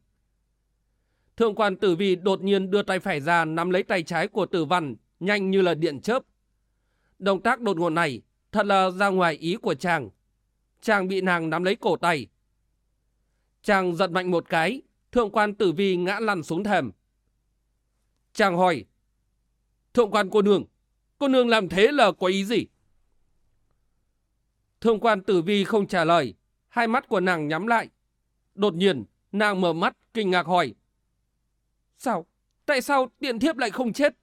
Thượng quan tử vi đột nhiên đưa tay phải ra nắm lấy tay trái của tử văn, nhanh như là điện chớp. Động tác đột ngột này thật là ra ngoài ý của chàng. Chàng bị nàng nắm lấy cổ tay. Chàng giật mạnh một cái, thượng quan tử vi ngã lăn xuống thềm. Chàng hỏi, thượng quan cô nương, cô nương làm thế là có ý gì? Thượng quan tử vi không trả lời, hai mắt của nàng nhắm lại. Đột nhiên, nàng mở mắt, kinh ngạc hỏi. Sao? Tại sao tiện thiếp lại không chết?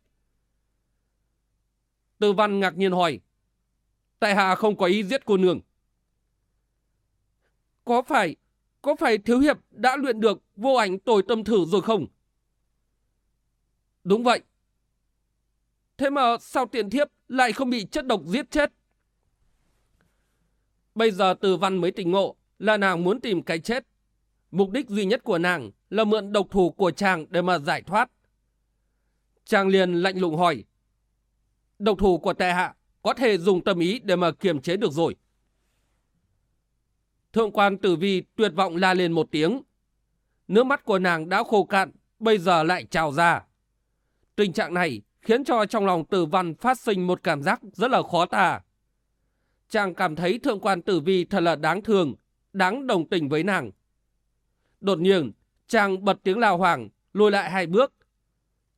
Tư văn ngạc nhiên hỏi. Tại hạ không có ý giết cô nương. Có phải, có phải thiếu hiệp đã luyện được vô ảnh tồi tâm thử rồi không? Đúng vậy. Thế mà sao tiện thiếp lại không bị chất độc giết chết? Bây giờ từ văn mới tỉnh ngộ là nàng muốn tìm cái chết. Mục đích duy nhất của nàng là mượn độc thủ của chàng để mà giải thoát. Chàng liền lạnh lùng hỏi. Độc thủ của tệ hạ có thể dùng tâm ý để mà kiềm chế được rồi. Thượng quan tử vi tuyệt vọng la lên một tiếng. Nước mắt của nàng đã khô cạn, bây giờ lại trào ra. Tình trạng này khiến cho trong lòng tử văn phát sinh một cảm giác rất là khó tả. Chàng cảm thấy thượng quan tử vi thật là đáng thương, đáng đồng tình với nàng. Đột nhiên, chàng bật tiếng lao hoàng, lùi lại hai bước.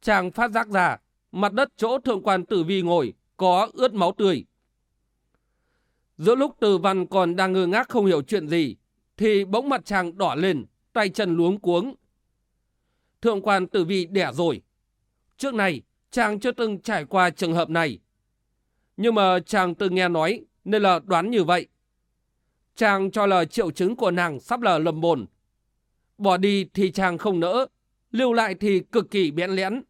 Chàng phát giác ra, mặt đất chỗ thượng quan tử vi ngồi có ướt máu tươi. Giữa lúc tử văn còn đang ngơ ngác không hiểu chuyện gì, thì bỗng mặt chàng đỏ lên, tay chân luống cuống. Thượng quan tử vi đẻ rồi. Trước này, chàng chưa từng trải qua trường hợp này. Nhưng mà chàng từng nghe nói, nên là đoán như vậy. Chàng cho là triệu chứng của nàng sắp là lầm bồn. Bỏ đi thì chàng không nỡ, lưu lại thì cực kỳ bẽn lẽn.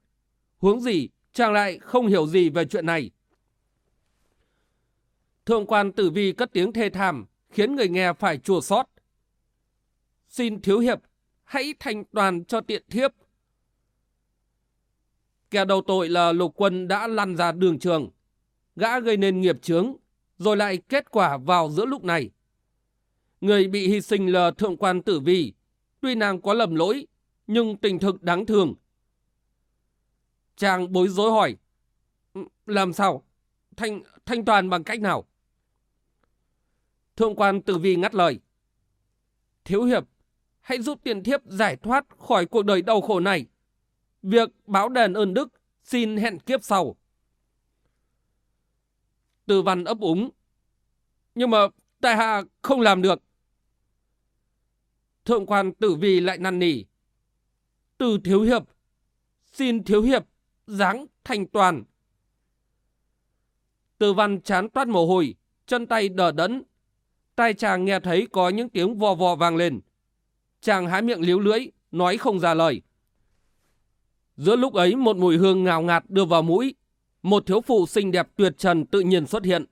Hướng gì, chàng lại không hiểu gì về chuyện này. Thượng quan tử vi cất tiếng thê thảm, khiến người nghe phải chua xót. Xin thiếu hiệp, hãy thành toàn cho tiện thiếp. Kẻ đầu tội là lục quân đã lăn ra đường trường. Gã gây nên nghiệp chướng, rồi lại kết quả vào giữa lúc này. Người bị hy sinh là thượng quan tử vi, tuy nàng có lầm lỗi, nhưng tình thực đáng thương. Chàng bối rối hỏi, ừ, làm sao? Thanh, thanh toàn bằng cách nào? Thượng quan tử vi ngắt lời. Thiếu hiệp, hãy giúp tiền thiếp giải thoát khỏi cuộc đời đau khổ này. Việc báo đền ơn đức Xin hẹn kiếp sau. Từ văn ấp úng. Nhưng mà tại hạ không làm được. Thượng quan tử vi lại năn nỉ. Từ thiếu hiệp. Xin thiếu hiệp dáng thành toàn. Từ văn chán toát mồ hôi, chân tay đờ đẫn. Tai chàng nghe thấy có những tiếng vò vò vang lên. Chàng há miệng liếu lưỡi, nói không ra lời. Giữa lúc ấy một mùi hương ngào ngạt đưa vào mũi. Một thiếu phụ xinh đẹp tuyệt trần tự nhiên xuất hiện.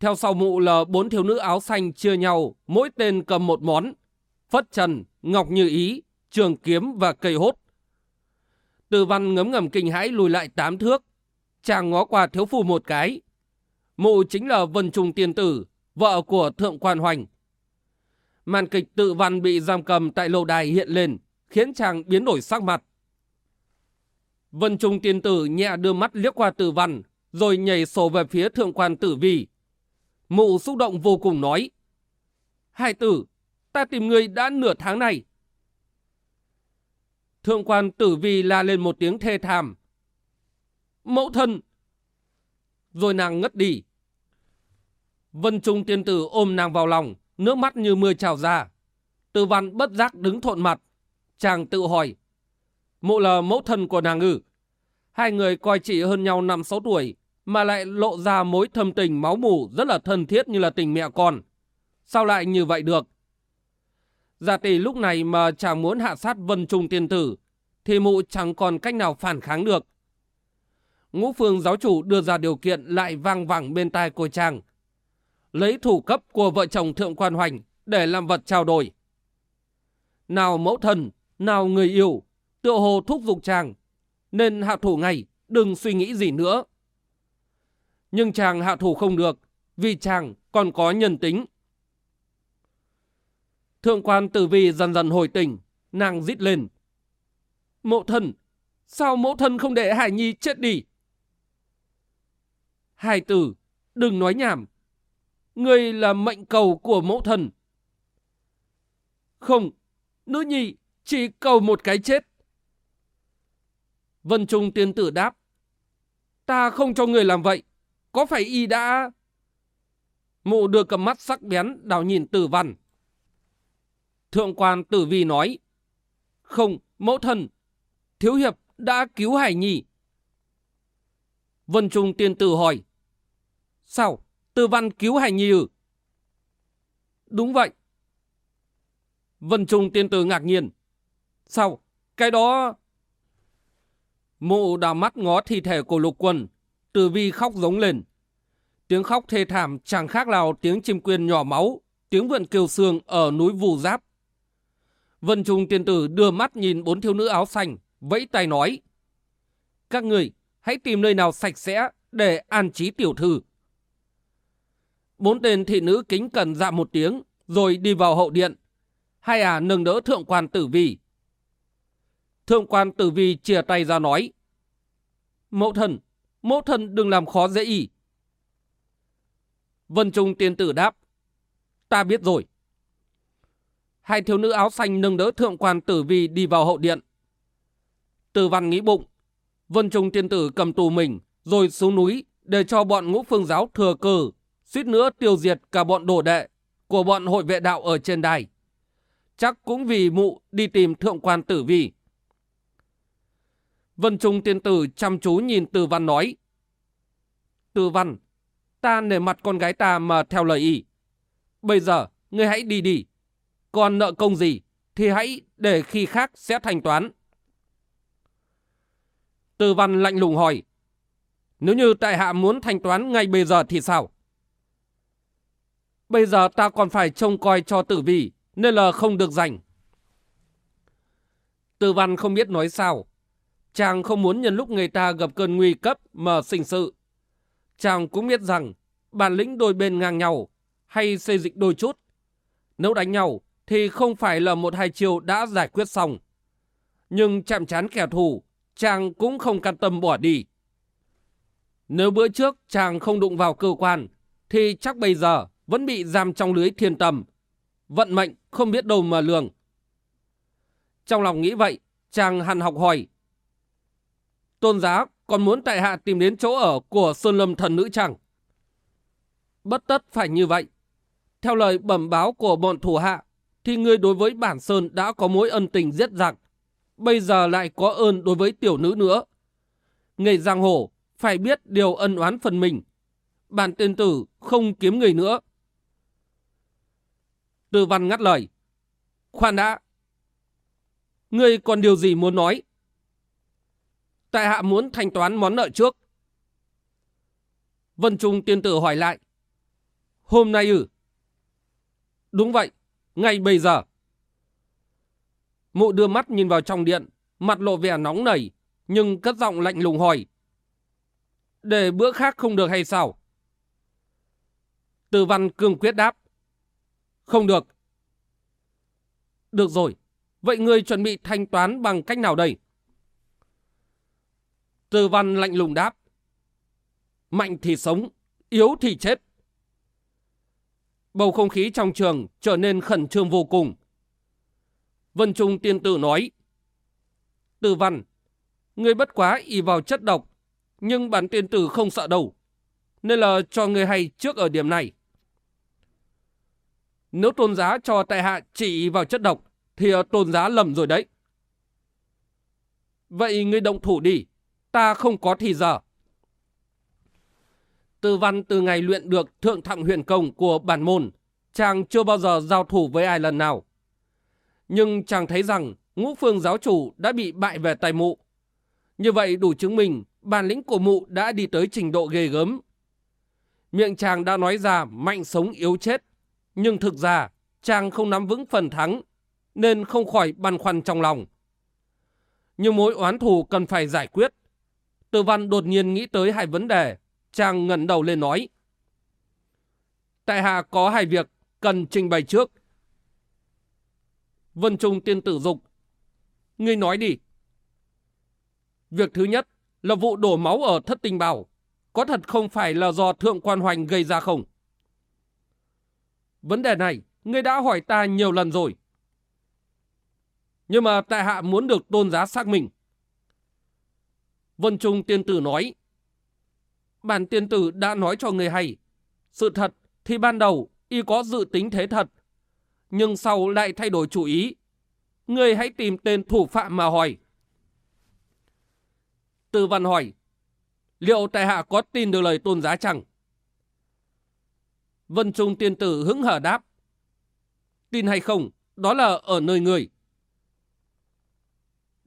Theo sau mụ là bốn thiếu nữ áo xanh chia nhau, mỗi tên cầm một món. Phất trần, ngọc như ý, trường kiếm và cây hốt. Từ văn ngấm ngầm kinh hãi lùi lại tám thước. Chàng ngó qua thiếu phù một cái. Mụ chính là Vân Trung Tiên Tử, vợ của Thượng Quan Hoành. Màn kịch tự văn bị giam cầm tại lầu đài hiện lên, khiến chàng biến đổi sắc mặt. Vân Trung Tiên Tử nhẹ đưa mắt liếc qua tử văn, rồi nhảy sổ về phía Thượng Quan Tử Vi. Mụ xúc động vô cùng nói. Hai tử, ta tìm người đã nửa tháng này. Thượng quan tử vi la lên một tiếng thê thảm. Mẫu thân! Rồi nàng ngất đi. Vân Trung tiên tử ôm nàng vào lòng, nước mắt như mưa trào ra. Từ văn bất giác đứng thộn mặt. Chàng tự hỏi. Mụ là mẫu thân của nàng ư. Hai người coi chị hơn nhau năm sáu tuổi, mà lại lộ ra mối thâm tình máu mủ rất là thân thiết như là tình mẹ con. Sao lại như vậy được? Dạ Giả tỷ lúc này mà chàng muốn hạ sát vân trung tiên tử, thì mụ chẳng còn cách nào phản kháng được. Ngũ phương giáo chủ đưa ra điều kiện lại vang vẳng bên tai cô chàng. Lấy thủ cấp của vợ chồng thượng quan hoành để làm vật trao đổi. Nào mẫu thần, nào người yêu, tựa hồ thúc giục chàng. Nên hạ thủ ngay, đừng suy nghĩ gì nữa. Nhưng chàng hạ thủ không được, vì chàng còn có nhân tính. Thượng quan tử vi dần dần hồi tỉnh, nàng rít lên. Mộ thân, sao mẫu thân không để Hải Nhi chết đi? Hải tử, đừng nói nhảm. Ngươi là mệnh cầu của mẫu thần. Không, nữ nhi chỉ cầu một cái chết. Vân Trung tiên tử đáp. Ta không cho người làm vậy. Có phải y đã... Mụ đưa cầm mắt sắc bén đào nhìn tử văn. Thượng quan tử vi nói. Không, mẫu thần, thiếu hiệp đã cứu Hải Nhi. Vân Trung tiên tử hỏi. Sao? Tư văn cứu Hải Nhi ư? Đúng vậy. Vân Trung tiên tử ngạc nhiên. Sao? Cái đó... Mụ đào mắt ngó thi thể của lục quân. Tử vi khóc giống lên. Tiếng khóc thê thảm chẳng khác nào tiếng chim quyên nhỏ máu, tiếng vượn kêu xương ở núi Vù Giáp. Vân Trung tiên tử đưa mắt nhìn bốn thiếu nữ áo xanh, vẫy tay nói. Các người hãy tìm nơi nào sạch sẽ để an trí tiểu thư. Bốn tên thị nữ kính cần dạ một tiếng, rồi đi vào hậu điện. Hai à nâng đỡ thượng quan tử vi. Thượng quan tử vi chia tay ra nói. Mẫu thần, mẫu thần đừng làm khó dễ ý. Vân Trung tiên tử đáp. Ta biết rồi. Hai thiếu nữ áo xanh nâng đỡ thượng quan tử vi đi vào hậu điện. Từ văn nghĩ bụng. Vân Trung tiên tử cầm tù mình, rồi xuống núi để cho bọn ngũ phương giáo thừa cử suýt nữa tiêu diệt cả bọn đồ đệ của bọn hội vệ đạo ở trên đài. Chắc cũng vì mụ đi tìm thượng quan tử vi. Vân Trung tiên tử chăm chú nhìn Từ Văn nói. Từ Văn, ta nể mặt con gái ta mà theo lời y. Bây giờ, ngươi hãy đi đi. Còn nợ công gì, thì hãy để khi khác sẽ thanh toán. Từ Văn lạnh lùng hỏi. Nếu như tại hạ muốn thanh toán ngay bây giờ thì sao? Bây giờ ta còn phải trông coi cho tử vi, nên là không được rảnh. Từ Văn không biết nói sao. Chàng không muốn nhân lúc người ta gặp cơn nguy cấp mà sinh sự. Chàng cũng biết rằng bản lĩnh đôi bên ngang nhau hay xây dịch đôi chút. Nếu đánh nhau thì không phải là một hai chiều đã giải quyết xong. Nhưng chạm chán kẻ thù, chàng cũng không can tâm bỏ đi. Nếu bữa trước chàng không đụng vào cơ quan, thì chắc bây giờ vẫn bị giam trong lưới thiên tầm. Vận mệnh không biết đâu mà lường. Trong lòng nghĩ vậy, chàng hằn học hỏi Tôn giá còn muốn tại hạ tìm đến chỗ ở của Sơn Lâm thần nữ chẳng? Bất tất phải như vậy. Theo lời bẩm báo của bọn thủ hạ, thì ngươi đối với bản Sơn đã có mối ân tình giết giặc. Bây giờ lại có ơn đối với tiểu nữ nữa. Người giang hồ phải biết điều ân oán phần mình. Bản tiên tử không kiếm người nữa. Tư văn ngắt lời. Khoan đã. Ngươi còn điều gì muốn nói? Tại hạ muốn thanh toán món nợ trước. Vân Trung tiên tử hỏi lại. Hôm nay ừ. Đúng vậy, ngay bây giờ. Mụ đưa mắt nhìn vào trong điện, mặt lộ vẻ nóng nảy, nhưng cất giọng lạnh lùng hỏi. Để bữa khác không được hay sao? Từ văn cương quyết đáp. Không được. Được rồi, vậy ngươi chuẩn bị thanh toán bằng cách nào đây? Từ văn lạnh lùng đáp. Mạnh thì sống, yếu thì chết. Bầu không khí trong trường trở nên khẩn trương vô cùng. Vân Trung tiên tử nói. Từ văn, ngươi bất quá y vào chất độc, nhưng bản tiên tử không sợ đâu. Nên là cho ngươi hay trước ở điểm này. Nếu tôn giá cho tại hạ chỉ vào chất độc, thì tôn giá lầm rồi đấy. Vậy ngươi động thủ đi, ta không có thì giờ. Tư văn từ ngày luyện được thượng thặng huyền công của bản môn, chàng chưa bao giờ giao thủ với ai lần nào. Nhưng chàng thấy rằng ngũ phương giáo chủ đã bị bại về tài mụ. Như vậy đủ chứng minh bản lĩnh của mụ đã đi tới trình độ ghê gớm. Miệng chàng đã nói ra mạnh sống yếu chết. Nhưng thực ra chàng không nắm vững phần thắng nên không khỏi băn khoăn trong lòng. Nhưng mối oán thù cần phải giải quyết. Từ văn đột nhiên nghĩ tới hai vấn đề Chàng ngẩng đầu lên nói. Tại hạ có hai việc cần trình bày trước. Vân Trung tiên tử dục. Ngươi nói đi. Việc thứ nhất là vụ đổ máu ở thất tình bảo. Có thật không phải là do thượng quan hoành gây ra không? Vấn đề này, ngươi đã hỏi ta nhiều lần rồi. Nhưng mà tại hạ muốn được tôn giá xác minh. Vân Trung tiên tử nói, bản tiên tử đã nói cho người hay. Sự thật thì ban đầu y có dự tính thế thật, nhưng sau lại thay đổi chủ ý. Người hãy tìm tên thủ phạm mà hỏi. Tư văn hỏi, liệu tại hạ có tin được lời tôn giá chẳng? Vân Trung tiên tử hứng hở đáp. Tin hay không, đó là ở nơi người.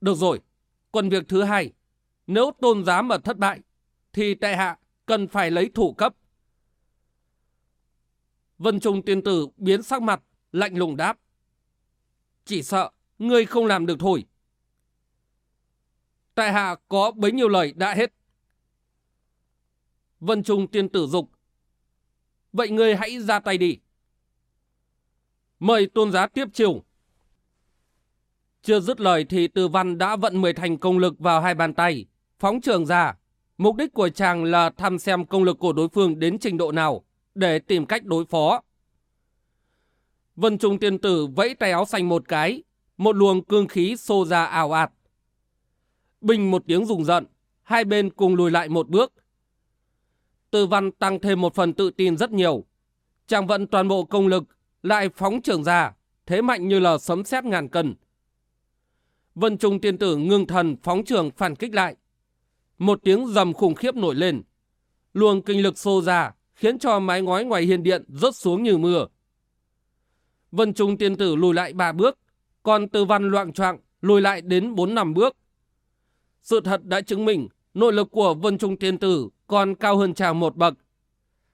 Được rồi, còn việc thứ hai, nếu tôn giá mà thất bại, thì tại hạ cần phải lấy thủ cấp. Vân Trung tiên tử biến sắc mặt, lạnh lùng đáp. Chỉ sợ, ngươi không làm được thôi. Tại hạ có bấy nhiêu lời đã hết. Vân Trung tiên tử dục. Vậy ngươi hãy ra tay đi. Mời tôn giá tiếp chiều. Chưa dứt lời thì Từ Văn đã vận mười thành công lực vào hai bàn tay, phóng trường ra, Mục đích của chàng là thăm xem công lực của đối phương đến trình độ nào để tìm cách đối phó. Vân Trung tiên tử vẫy tay áo xanh một cái, một luồng cương khí xô ra ảo ạt. Bình một tiếng rùng giận, hai bên cùng lùi lại một bước. Tư văn tăng thêm một phần tự tin rất nhiều. Chàng vận toàn bộ công lực, lại phóng trường ra, thế mạnh như là sấm sét ngàn cân. Vân Trung tiên tử ngưng thần phóng trường phản kích lại. Một tiếng rầm khủng khiếp nổi lên. Luồng kinh lực xô ra, khiến cho mái ngói ngoài hiên điện rớt xuống như mưa. Vân Trung tiên tử lùi lại ba bước, còn Từ Văn loạn trọng lùi lại đến bốn năm bước. Sự thật đã chứng minh nội lực của Vân Trung tiên tử còn cao hơn chàng một bậc.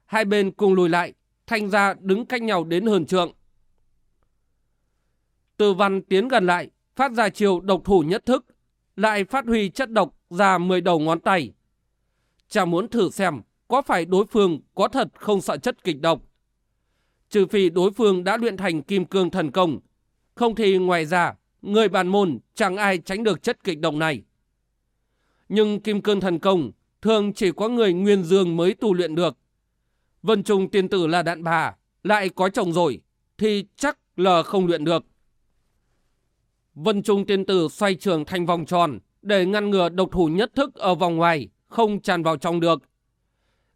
Hai bên cùng lùi lại, thanh ra đứng cách nhau đến hơn trượng. Từ Văn tiến gần lại, phát ra chiều độc thủ nhất thức, lại phát huy chất độc ra 10 đầu ngón tay. Chàng muốn thử xem có phải đối phương có thật không sợ chất kịch độc. Trừ phi đối phương đã luyện thành kim cương thần công, không thì ngoài ra người bàn môn chẳng ai tránh được chất kịch độc này. Nhưng kim cương thần công thường chỉ có người nguyên dương mới tu luyện được. Vân Trung tiên tử là đạn bà, lại có chồng rồi, thì chắc là không luyện được. Vân Trung tiên tử xoay trường thành vòng tròn, để ngăn ngừa độc thủ nhất thức ở vòng ngoài, không tràn vào trong được.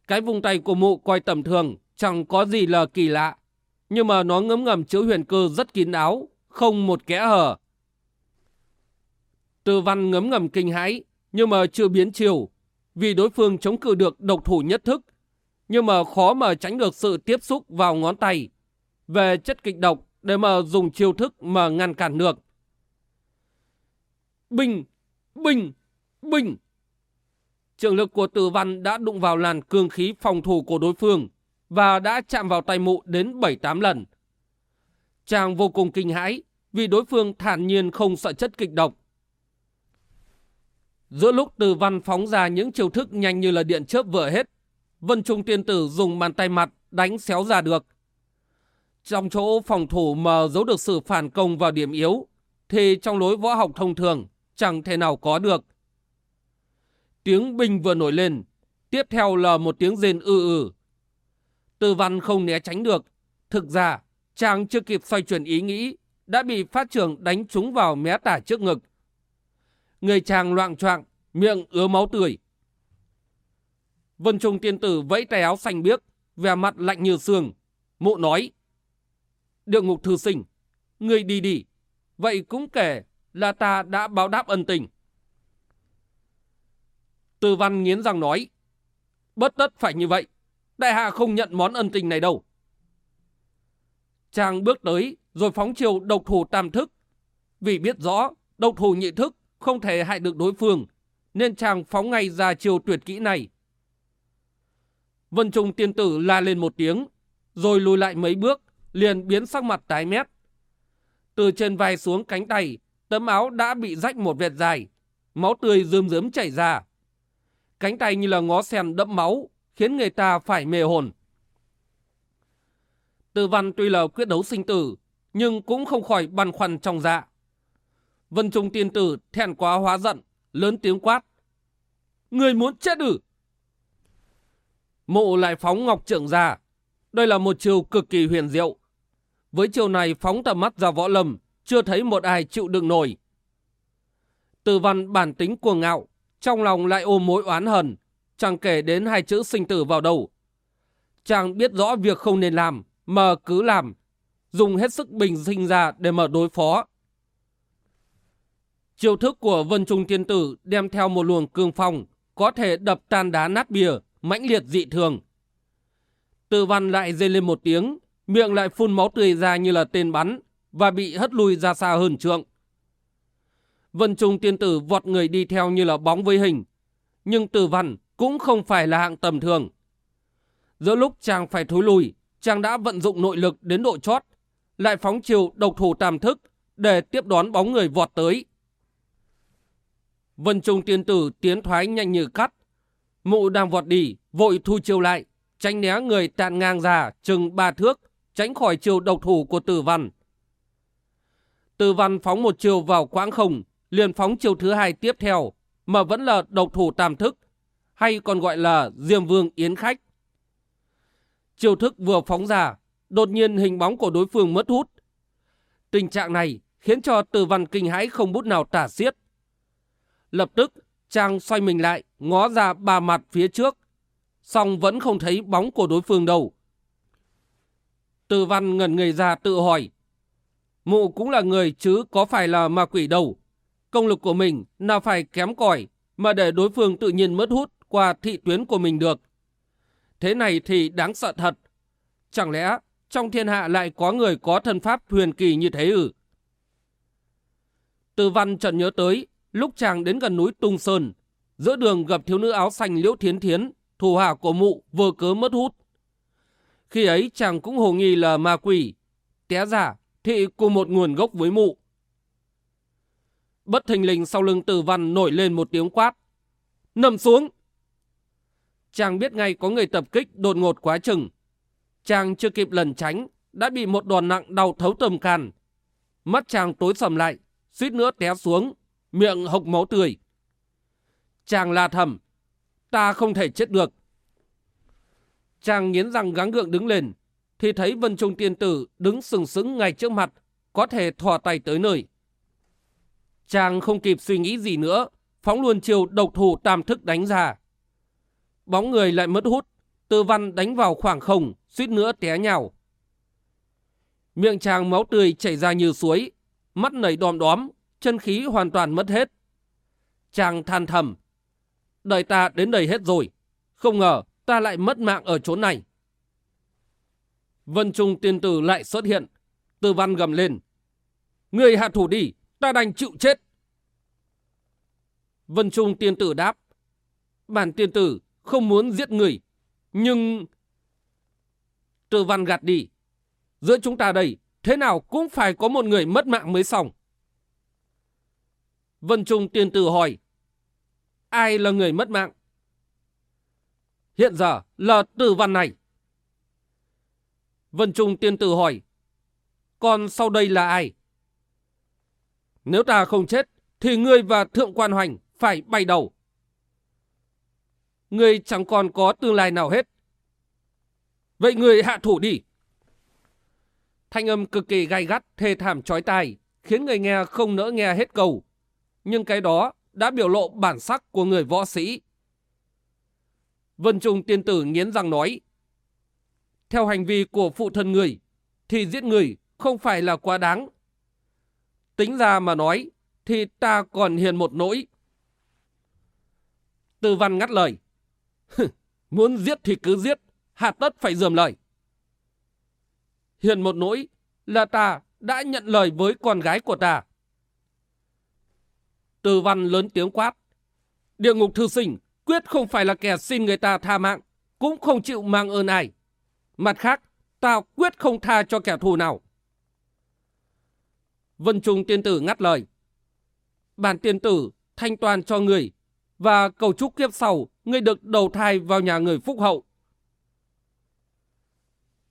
Cái vùng tay của mụ coi tầm thường, chẳng có gì là kỳ lạ. Nhưng mà nó ngấm ngầm chữ huyền cơ rất kín áo, không một kẽ hở. Từ văn ngấm ngầm kinh hãi, nhưng mà chưa biến chiều, vì đối phương chống cự được độc thủ nhất thức, nhưng mà khó mà tránh được sự tiếp xúc vào ngón tay. Về chất kịch độc để mà dùng chiêu thức mà ngăn cản được. Bình, bình, bình. Trường lực của tử văn đã đụng vào làn cương khí phòng thủ của đối phương và đã chạm vào tay mụ đến 7-8 lần. Chàng vô cùng kinh hãi vì đối phương thản nhiên không sợ chất kịch độc. Giữa lúc từ văn phóng ra những chiêu thức nhanh như là điện chớp vừa hết, Vân Trung tiên tử dùng bàn tay mặt đánh xéo ra được. Trong chỗ phòng thủ mà giấu được sự phản công vào điểm yếu, thì trong lối võ học thông thường chẳng thể nào có được. Tiếng binh vừa nổi lên, tiếp theo là một tiếng rên ư ư. tư văn không né tránh được. Thực ra, chàng chưa kịp xoay chuyển ý nghĩ, đã bị phát trưởng đánh trúng vào mé tả trước ngực. Người chàng loạn choạng, miệng ứa máu tươi. Vân Trung tiên tử vẫy tay áo xanh biếc, vẻ mặt lạnh như xương. Mụ nói, Địa ngục thư sinh, người đi đi, vậy cũng kể là ta đã báo đáp ân tình. Từ văn nghiến răng nói, bất tất phải như vậy, đại hạ không nhận món ân tình này đâu. Chàng bước tới rồi phóng chiều độc thủ tam thức, vì biết rõ độc thủ nhị thức không thể hại được đối phương, nên chàng phóng ngay ra chiều tuyệt kỹ này. Vân Trung tiên tử la lên một tiếng, rồi lùi lại mấy bước, liền biến sắc mặt tái mét. Từ trên vai xuống cánh tay, tấm áo đã bị rách một vệt dài, máu tươi rơm rớm chảy ra. Cánh tay như là ngó sen đẫm máu, khiến người ta phải mê hồn. Tư văn tuy là quyết đấu sinh tử, nhưng cũng không khỏi băn khoăn trong dạ. Vân Trung tiên tử thẹn quá hóa giận, lớn tiếng quát. Người muốn chết ư? Mộ lại phóng ngọc trưởng ra. Đây là một chiều cực kỳ huyền diệu. Với chiều này phóng tầm mắt ra võ lâm, chưa thấy một ai chịu đựng nổi. Từ văn bản tính cuồng ngạo, trong lòng lại ôm mối oán hờn, chẳng kể đến hai chữ sinh tử vào đầu. Chàng biết rõ việc không nên làm, mà cứ làm, dùng hết sức bình sinh ra để mở đối phó. Chiêu thức của Vân Trung Tiên Tử đem theo một luồng cương phong, có thể đập tan đá nát bìa, mãnh liệt dị thường. Từ văn lại dây lên một tiếng, miệng lại phun máu tươi ra như là tên bắn, và bị hất lùi ra xa hơn trượng. Vân Trung tiên tử vọt người đi theo như là bóng với hình, nhưng tử văn cũng không phải là hạng tầm thường. Giữa lúc chàng phải thối lùi, chàng đã vận dụng nội lực đến độ chót, lại phóng chiều độc thủ tam thức để tiếp đón bóng người vọt tới. Vân Trung tiên tử tiến thoái nhanh như cắt. Mụ đang vọt đi, vội thu chiều lại, tránh né người tàn ngang ra chừng ba thước, tránh khỏi chiều độc thủ của tử văn. Từ văn phóng một chiều vào quãng không, liền phóng chiều thứ hai tiếp theo, mà vẫn là độc thủ tam thức, hay còn gọi là Diêm Vương Yến Khách. Chiều thức vừa phóng ra, đột nhiên hình bóng của đối phương mất hút. Tình trạng này khiến cho Từ văn kinh hãi không bút nào tả xiết. Lập tức, trang xoay mình lại, ngó ra ba mặt phía trước, song vẫn không thấy bóng của đối phương đâu. Từ văn ngẩn người ra tự hỏi, mụ cũng là người chứ có phải là ma quỷ đâu. Công lực của mình nào phải kém cỏi mà để đối phương tự nhiên mất hút qua thị tuyến của mình được. Thế này thì đáng sợ thật. Chẳng lẽ trong thiên hạ lại có người có thân pháp huyền kỳ như thế ư? Từ văn chợt nhớ tới lúc chàng đến gần núi Tung Sơn, giữa đường gặp thiếu nữ áo xanh Liễu Thiến Thiến, thủ hạ của mụ vừa cớ mất hút. Khi ấy chàng cũng hồ nghi là ma quỷ, té giả thị cùng một nguồn gốc với mụ. Bất thình lình sau lưng tử văn nổi lên một tiếng quát. Nằm xuống! Chàng biết ngay có người tập kích đột ngột quá chừng. Chàng chưa kịp lần tránh, đã bị một đòn nặng đau thấu tầm can. Mắt chàng tối sầm lại, suýt nữa té xuống, miệng hộc máu tươi. Chàng la thầm, ta không thể chết được. Chàng nghiến răng gắng gượng đứng lên, thì thấy Vân Trung Tiên Tử đứng sừng sững ngay trước mặt, có thể thò tay tới nơi. Chàng không kịp suy nghĩ gì nữa, phóng luôn chiều độc thủ tam thức đánh ra. Bóng người lại mất hút, tư văn đánh vào khoảng không, suýt nữa té nhào. Miệng chàng máu tươi chảy ra như suối, mắt nảy đom đóm, chân khí hoàn toàn mất hết. Chàng than thầm, đời ta đến đây hết rồi, không ngờ ta lại mất mạng ở chỗ này. Vân Trung tiên tử lại xuất hiện, tư văn gầm lên. Người hạ thủ đi, ta đành chịu chết. Vân Trung tiên tử đáp. Bản tiên tử không muốn giết người, nhưng... Tư văn gạt đi. Giữa chúng ta đây, thế nào cũng phải có một người mất mạng mới xong. Vân Trung tiên tử hỏi. Ai là người mất mạng? Hiện giờ là tử văn này. Vân Trung tiên tử hỏi. Còn sau đây là ai? Nếu ta không chết, thì ngươi và Thượng Quan Hoành phải bay đầu. Ngươi chẳng còn có tương lai nào hết. Vậy ngươi hạ thủ đi. Thanh âm cực kỳ gai gắt, thê thảm chói tai, khiến người nghe không nỡ nghe hết câu. Nhưng cái đó đã biểu lộ bản sắc của người võ sĩ. Vân Trung tiên tử nghiến răng nói, theo hành vi của phụ thân người, thì giết người không phải là quá đáng. Tính ra mà nói, thì ta còn hiền một nỗi. Tư văn ngắt lời. Muốn giết thì cứ giết, hạ tất phải dườm lời. Hiền một nỗi là ta đã nhận lời với con gái của ta. Tư văn lớn tiếng quát. Địa ngục thư sinh quyết không phải là kẻ xin người ta tha mạng, cũng không chịu mang ơn ai. Mặt khác, tao quyết không tha cho kẻ thù nào. Vân Trung tiên tử ngắt lời. Bản tiên tử thanh toàn cho người và cầu chúc kiếp sau người được đầu thai vào nhà người phúc hậu.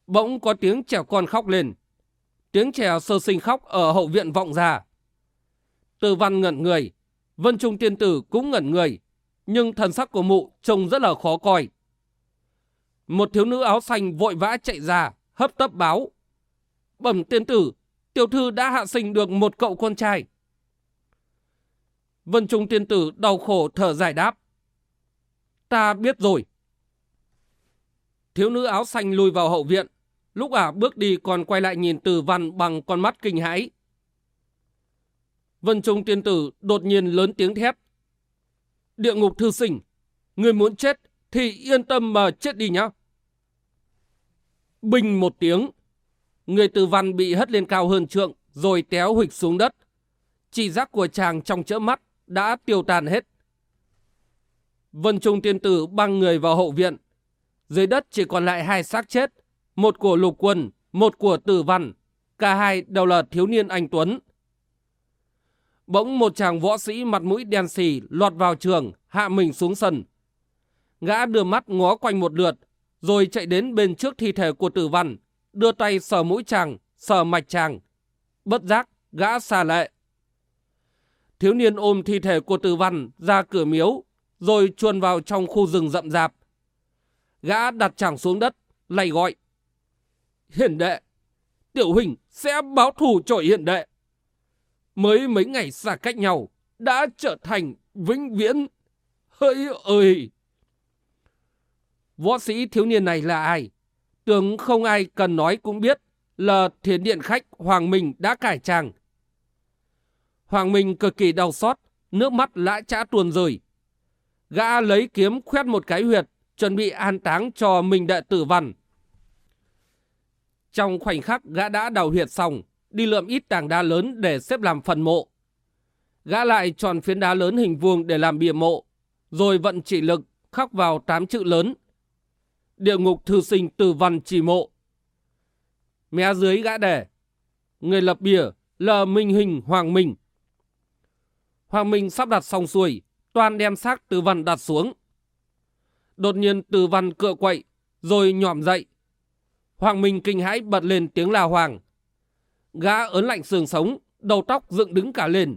Bỗng có tiếng trẻ con khóc lên. Tiếng trẻ sơ sinh khóc ở hậu viện vọng ra. Từ văn ngẩn người, Vân Trung tiên tử cũng ngẩn người, nhưng thần sắc của mụ trông rất là khó coi. Một thiếu nữ áo xanh vội vã chạy ra, hấp tấp báo. Bẩm tiên tử, tiểu thư đã hạ sinh được một cậu con trai. Vân Trung tiên tử đau khổ thở dài đáp. Ta biết rồi. Thiếu nữ áo xanh lùi vào hậu viện. Lúc ả bước đi còn quay lại nhìn từ văn bằng con mắt kinh hãi. Vân Trung tiên tử đột nhiên lớn tiếng thét. Địa ngục thư sinh, người muốn chết thì yên tâm mà chết đi nhá. Bình một tiếng, người Tử văn bị hất lên cao hơn trượng rồi téo hụt xuống đất. Chỉ giác của chàng trong chỡ mắt đã tiêu tan hết. Vân Trung tiên tử băng người vào hậu viện. Dưới đất chỉ còn lại hai xác chết, một của lục quân, một của tử văn. Cả hai đều là thiếu niên anh Tuấn. Bỗng một chàng võ sĩ mặt mũi đen xì lọt vào trường, hạ mình xuống sân. Gã đưa mắt ngó quanh một lượt, rồi chạy đến bên trước thi thể của tử văn, đưa tay sờ mũi chàng, sờ mạch chàng. Bất giác, gã xa lệ. Thiếu niên ôm thi thể của tử văn ra cửa miếu, rồi chuồn vào trong khu rừng rậm rạp. Gã đặt chàng xuống đất, lay gọi. Hiền đệ, tiểu huynh sẽ báo thù cho hiền đệ. Mới mấy ngày xa cách nhau, đã trở thành vĩnh viễn. Hỡi ơi! Võ sĩ thiếu niên này là ai? Tưởng không ai cần nói cũng biết là thiền điện khách Hoàng Minh đã cải trang. Hoàng Minh cực kỳ đau xót, nước mắt lã chã tuồn rời. Gã lấy kiếm khoét một cái huyệt, chuẩn bị an táng cho mình đệ tử văn. Trong khoảnh khắc gã đã đào huyệt xong, đi lượm ít tảng đá lớn để xếp làm phần mộ. Gã lại tròn phiến đá lớn hình vuông để làm bìa mộ, rồi vận chỉ lực khắc vào tám chữ lớn địa ngục thư sinh từ văn trì mộ. Mé dưới gã đẻ, người lập bìa là Minh Hình Hoàng Minh. Hoàng Minh sắp đặt xong xuôi, toàn đem xác từ văn đặt xuống. Đột nhiên từ văn cựa quậy, rồi nhòm dậy. Hoàng Minh kinh hãi bật lên tiếng la hoàng. Gã ớn lạnh sườn sống, đầu tóc dựng đứng cả lên.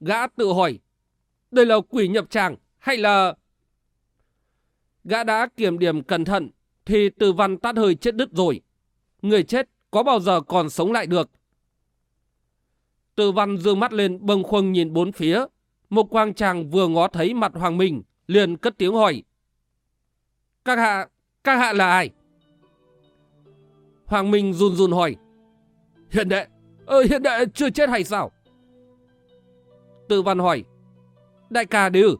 Gã tự hỏi, đây là quỷ nhập tràng hay là Gã đã kiểm điểm cẩn thận thì từ văn tát hơi chết đứt rồi. Người chết có bao giờ còn sống lại được. Từ văn dương mắt lên bâng khuâng nhìn bốn phía, một quang chàng vừa ngó thấy mặt Hoàng Minh, liền cất tiếng hỏi. Các hạ, các hạ là ai? Hoàng Minh run run hỏi. Hiện đệ, ờ, ơ hiện đệ chưa chết hay sao? Từ văn hỏi. Đại ca đi ư?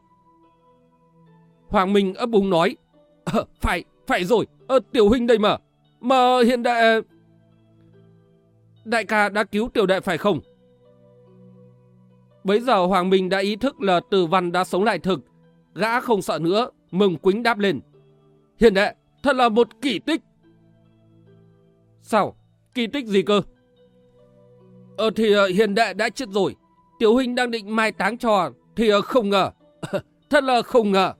Hoàng Minh ấp úng nói. Ờ, phải, phải rồi, ờ, tiểu huynh đây mà. Mà hiện đại ờ, Đại ca đã cứu tiểu đệ phải không? Bấy giờ Hoàng Minh đã ý thức là Từ Văn đã sống lại thực. Gã không sợ nữa, mừng quính đáp lên. Hiền đệ, thật là một kỳ tích. Sao? Kỳ tích gì cơ? Ờ thì ờ, hiện hiền đệ đã chết rồi. Tiểu huynh đang định mai táng cho thì ờ, không ngờ. thật là không ngờ.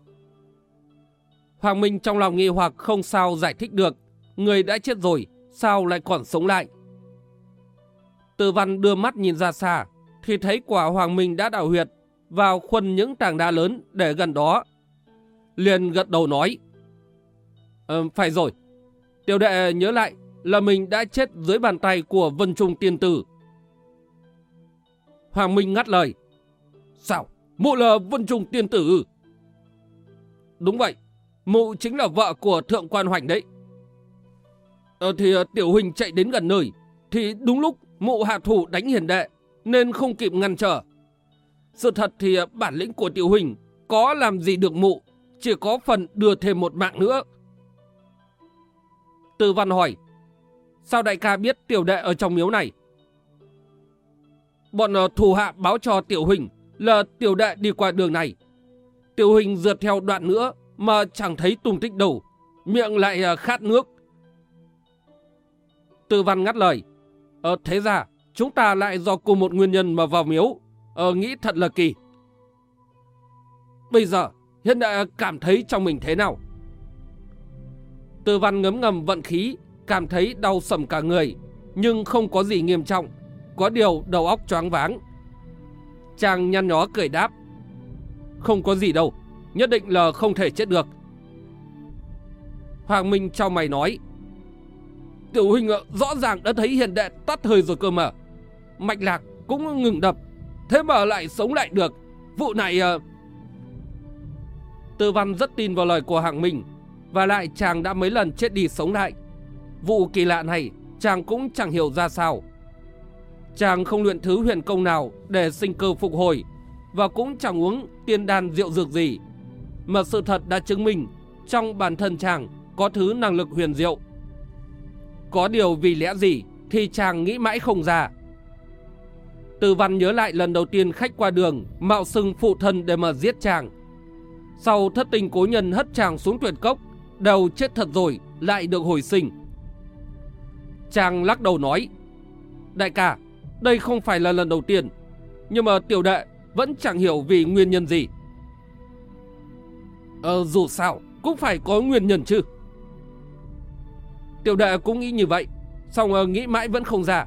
Hoàng Minh trong lòng nghi hoặc không sao giải thích được. Người đã chết rồi, sao lại còn sống lại? Tư văn đưa mắt nhìn ra xa, thì thấy quả Hoàng Minh đã đảo huyệt vào khuân những tảng đá lớn để gần đó. Liền gật đầu nói. Ờ, phải rồi, tiểu đệ nhớ lại là mình đã chết dưới bàn tay của Vân Trung Tiên Tử. Hoàng Minh ngắt lời. Sao? Mụ là Vân Trung Tiên Tử Đúng vậy, mụ chính là vợ của Thượng Quan Hoành đấy. Ờ thì ờ, tiểu huynh chạy đến gần nơi, thì đúng lúc mụ hạ thủ đánh hiền đệ, nên không kịp ngăn trở. Sự thật thì ờ, bản lĩnh của tiểu huynh có làm gì được mụ, chỉ có phần đưa thêm một mạng nữa. Tư văn hỏi, sao đại ca biết tiểu đệ ở trong miếu này? Bọn uh, thủ hạ báo cho tiểu huynh là tiểu đệ đi qua đường này. Tiểu huynh dượt theo đoạn nữa mà chẳng thấy tung tích đâu, miệng lại à, khát nước. Tư văn ngắt lời, Ờ thế ra, chúng ta lại do cùng một nguyên nhân mà vào miếu, ờ nghĩ thật là kỳ. Bây giờ, hiện đại cảm thấy trong mình thế nào? Tư văn ngấm ngầm vận khí, cảm thấy đau sầm cả người, nhưng không có gì nghiêm trọng, có điều đầu óc choáng váng. Chàng nhăn nhó cười đáp. Không có gì đâu, nhất định là không thể chết được. Hoàng Minh trao mày nói. Tiểu huynh rõ ràng đã thấy hiền đệ tắt hơi rồi cơ mà. Mạch lạc cũng ngừng đập, thế mà lại sống lại được. Vụ này... Uh... Tư văn rất tin vào lời của Hoàng Minh, và lại chàng đã mấy lần chết đi sống lại. Vụ kỳ lạ này chàng cũng chẳng hiểu ra sao. Chàng không luyện thứ huyền công nào để sinh cơ phục hồi và cũng chẳng uống tiên đan rượu dược gì. Mà sự thật đã chứng minh trong bản thân chàng có thứ năng lực huyền diệu. Có điều vì lẽ gì thì chàng nghĩ mãi không ra. Từ văn nhớ lại lần đầu tiên khách qua đường mạo xưng phụ thân để mà giết chàng. Sau thất tình cố nhân hất chàng xuống tuyệt cốc, đầu chết thật rồi lại được hồi sinh. Chàng lắc đầu nói, Đại ca, đây không phải là lần đầu tiên, nhưng mà tiểu đệ vẫn chẳng hiểu vì nguyên nhân gì. Ờ, dù sao, cũng phải có nguyên nhân chứ. Tiểu đệ cũng nghĩ như vậy, xong uh, nghĩ mãi vẫn không ra.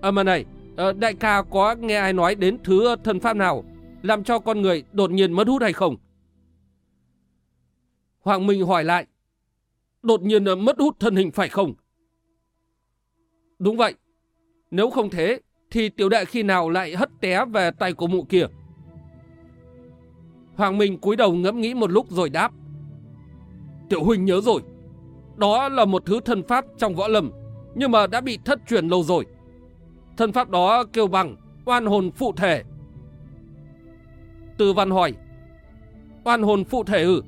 Ờ mà này, uh, đại ca có nghe ai nói đến thứ thần pháp nào làm cho con người đột nhiên mất hút hay không? Hoàng Minh hỏi lại, đột nhiên uh, mất hút thân hình phải không? Đúng vậy, nếu không thế thì tiểu đệ khi nào lại hất té về tay của mụ kia? Hoàng Minh cúi đầu ngẫm nghĩ một lúc rồi đáp. Tiểu huynh nhớ rồi, đó là một thứ thân pháp trong võ lâm, nhưng mà đã bị thất truyền lâu rồi. Thân pháp đó kêu bằng oan hồn phụ thể. Từ văn hỏi, oan hồn phụ thể ư?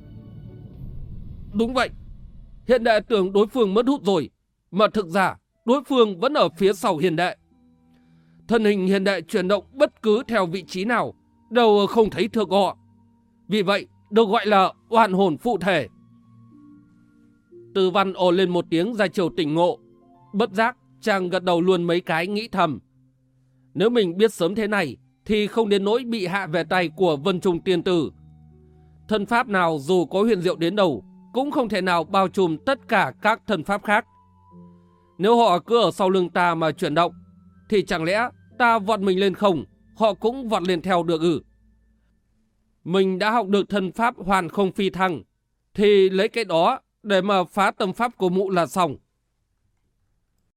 Đúng vậy, hiện đệ tưởng đối phương mất hút rồi, mà thực ra đối phương vẫn ở phía sau hiền đệ. Thân hình hiền đệ chuyển động bất cứ theo vị trí nào, đều không thấy thượng họ. Vì vậy, được gọi là oan hồn phụ thể. Từ văn ồ lên một tiếng ra chiều tỉnh ngộ. Bất giác, chàng gật đầu luôn mấy cái nghĩ thầm. Nếu mình biết sớm thế này, thì không đến nỗi bị hạ về tay của Vân Trung Tiên Tử. Thân pháp nào dù có huyền diệu đến đầu, cũng không thể nào bao trùm tất cả các thân pháp khác. Nếu họ cứ ở sau lưng ta mà chuyển động, thì chẳng lẽ ta vọt mình lên không, họ cũng vọt lên theo được ư? Mình đã học được thân pháp hoàn không phi thăng, thì lấy cái đó để mà phá tâm pháp của mụ là xong.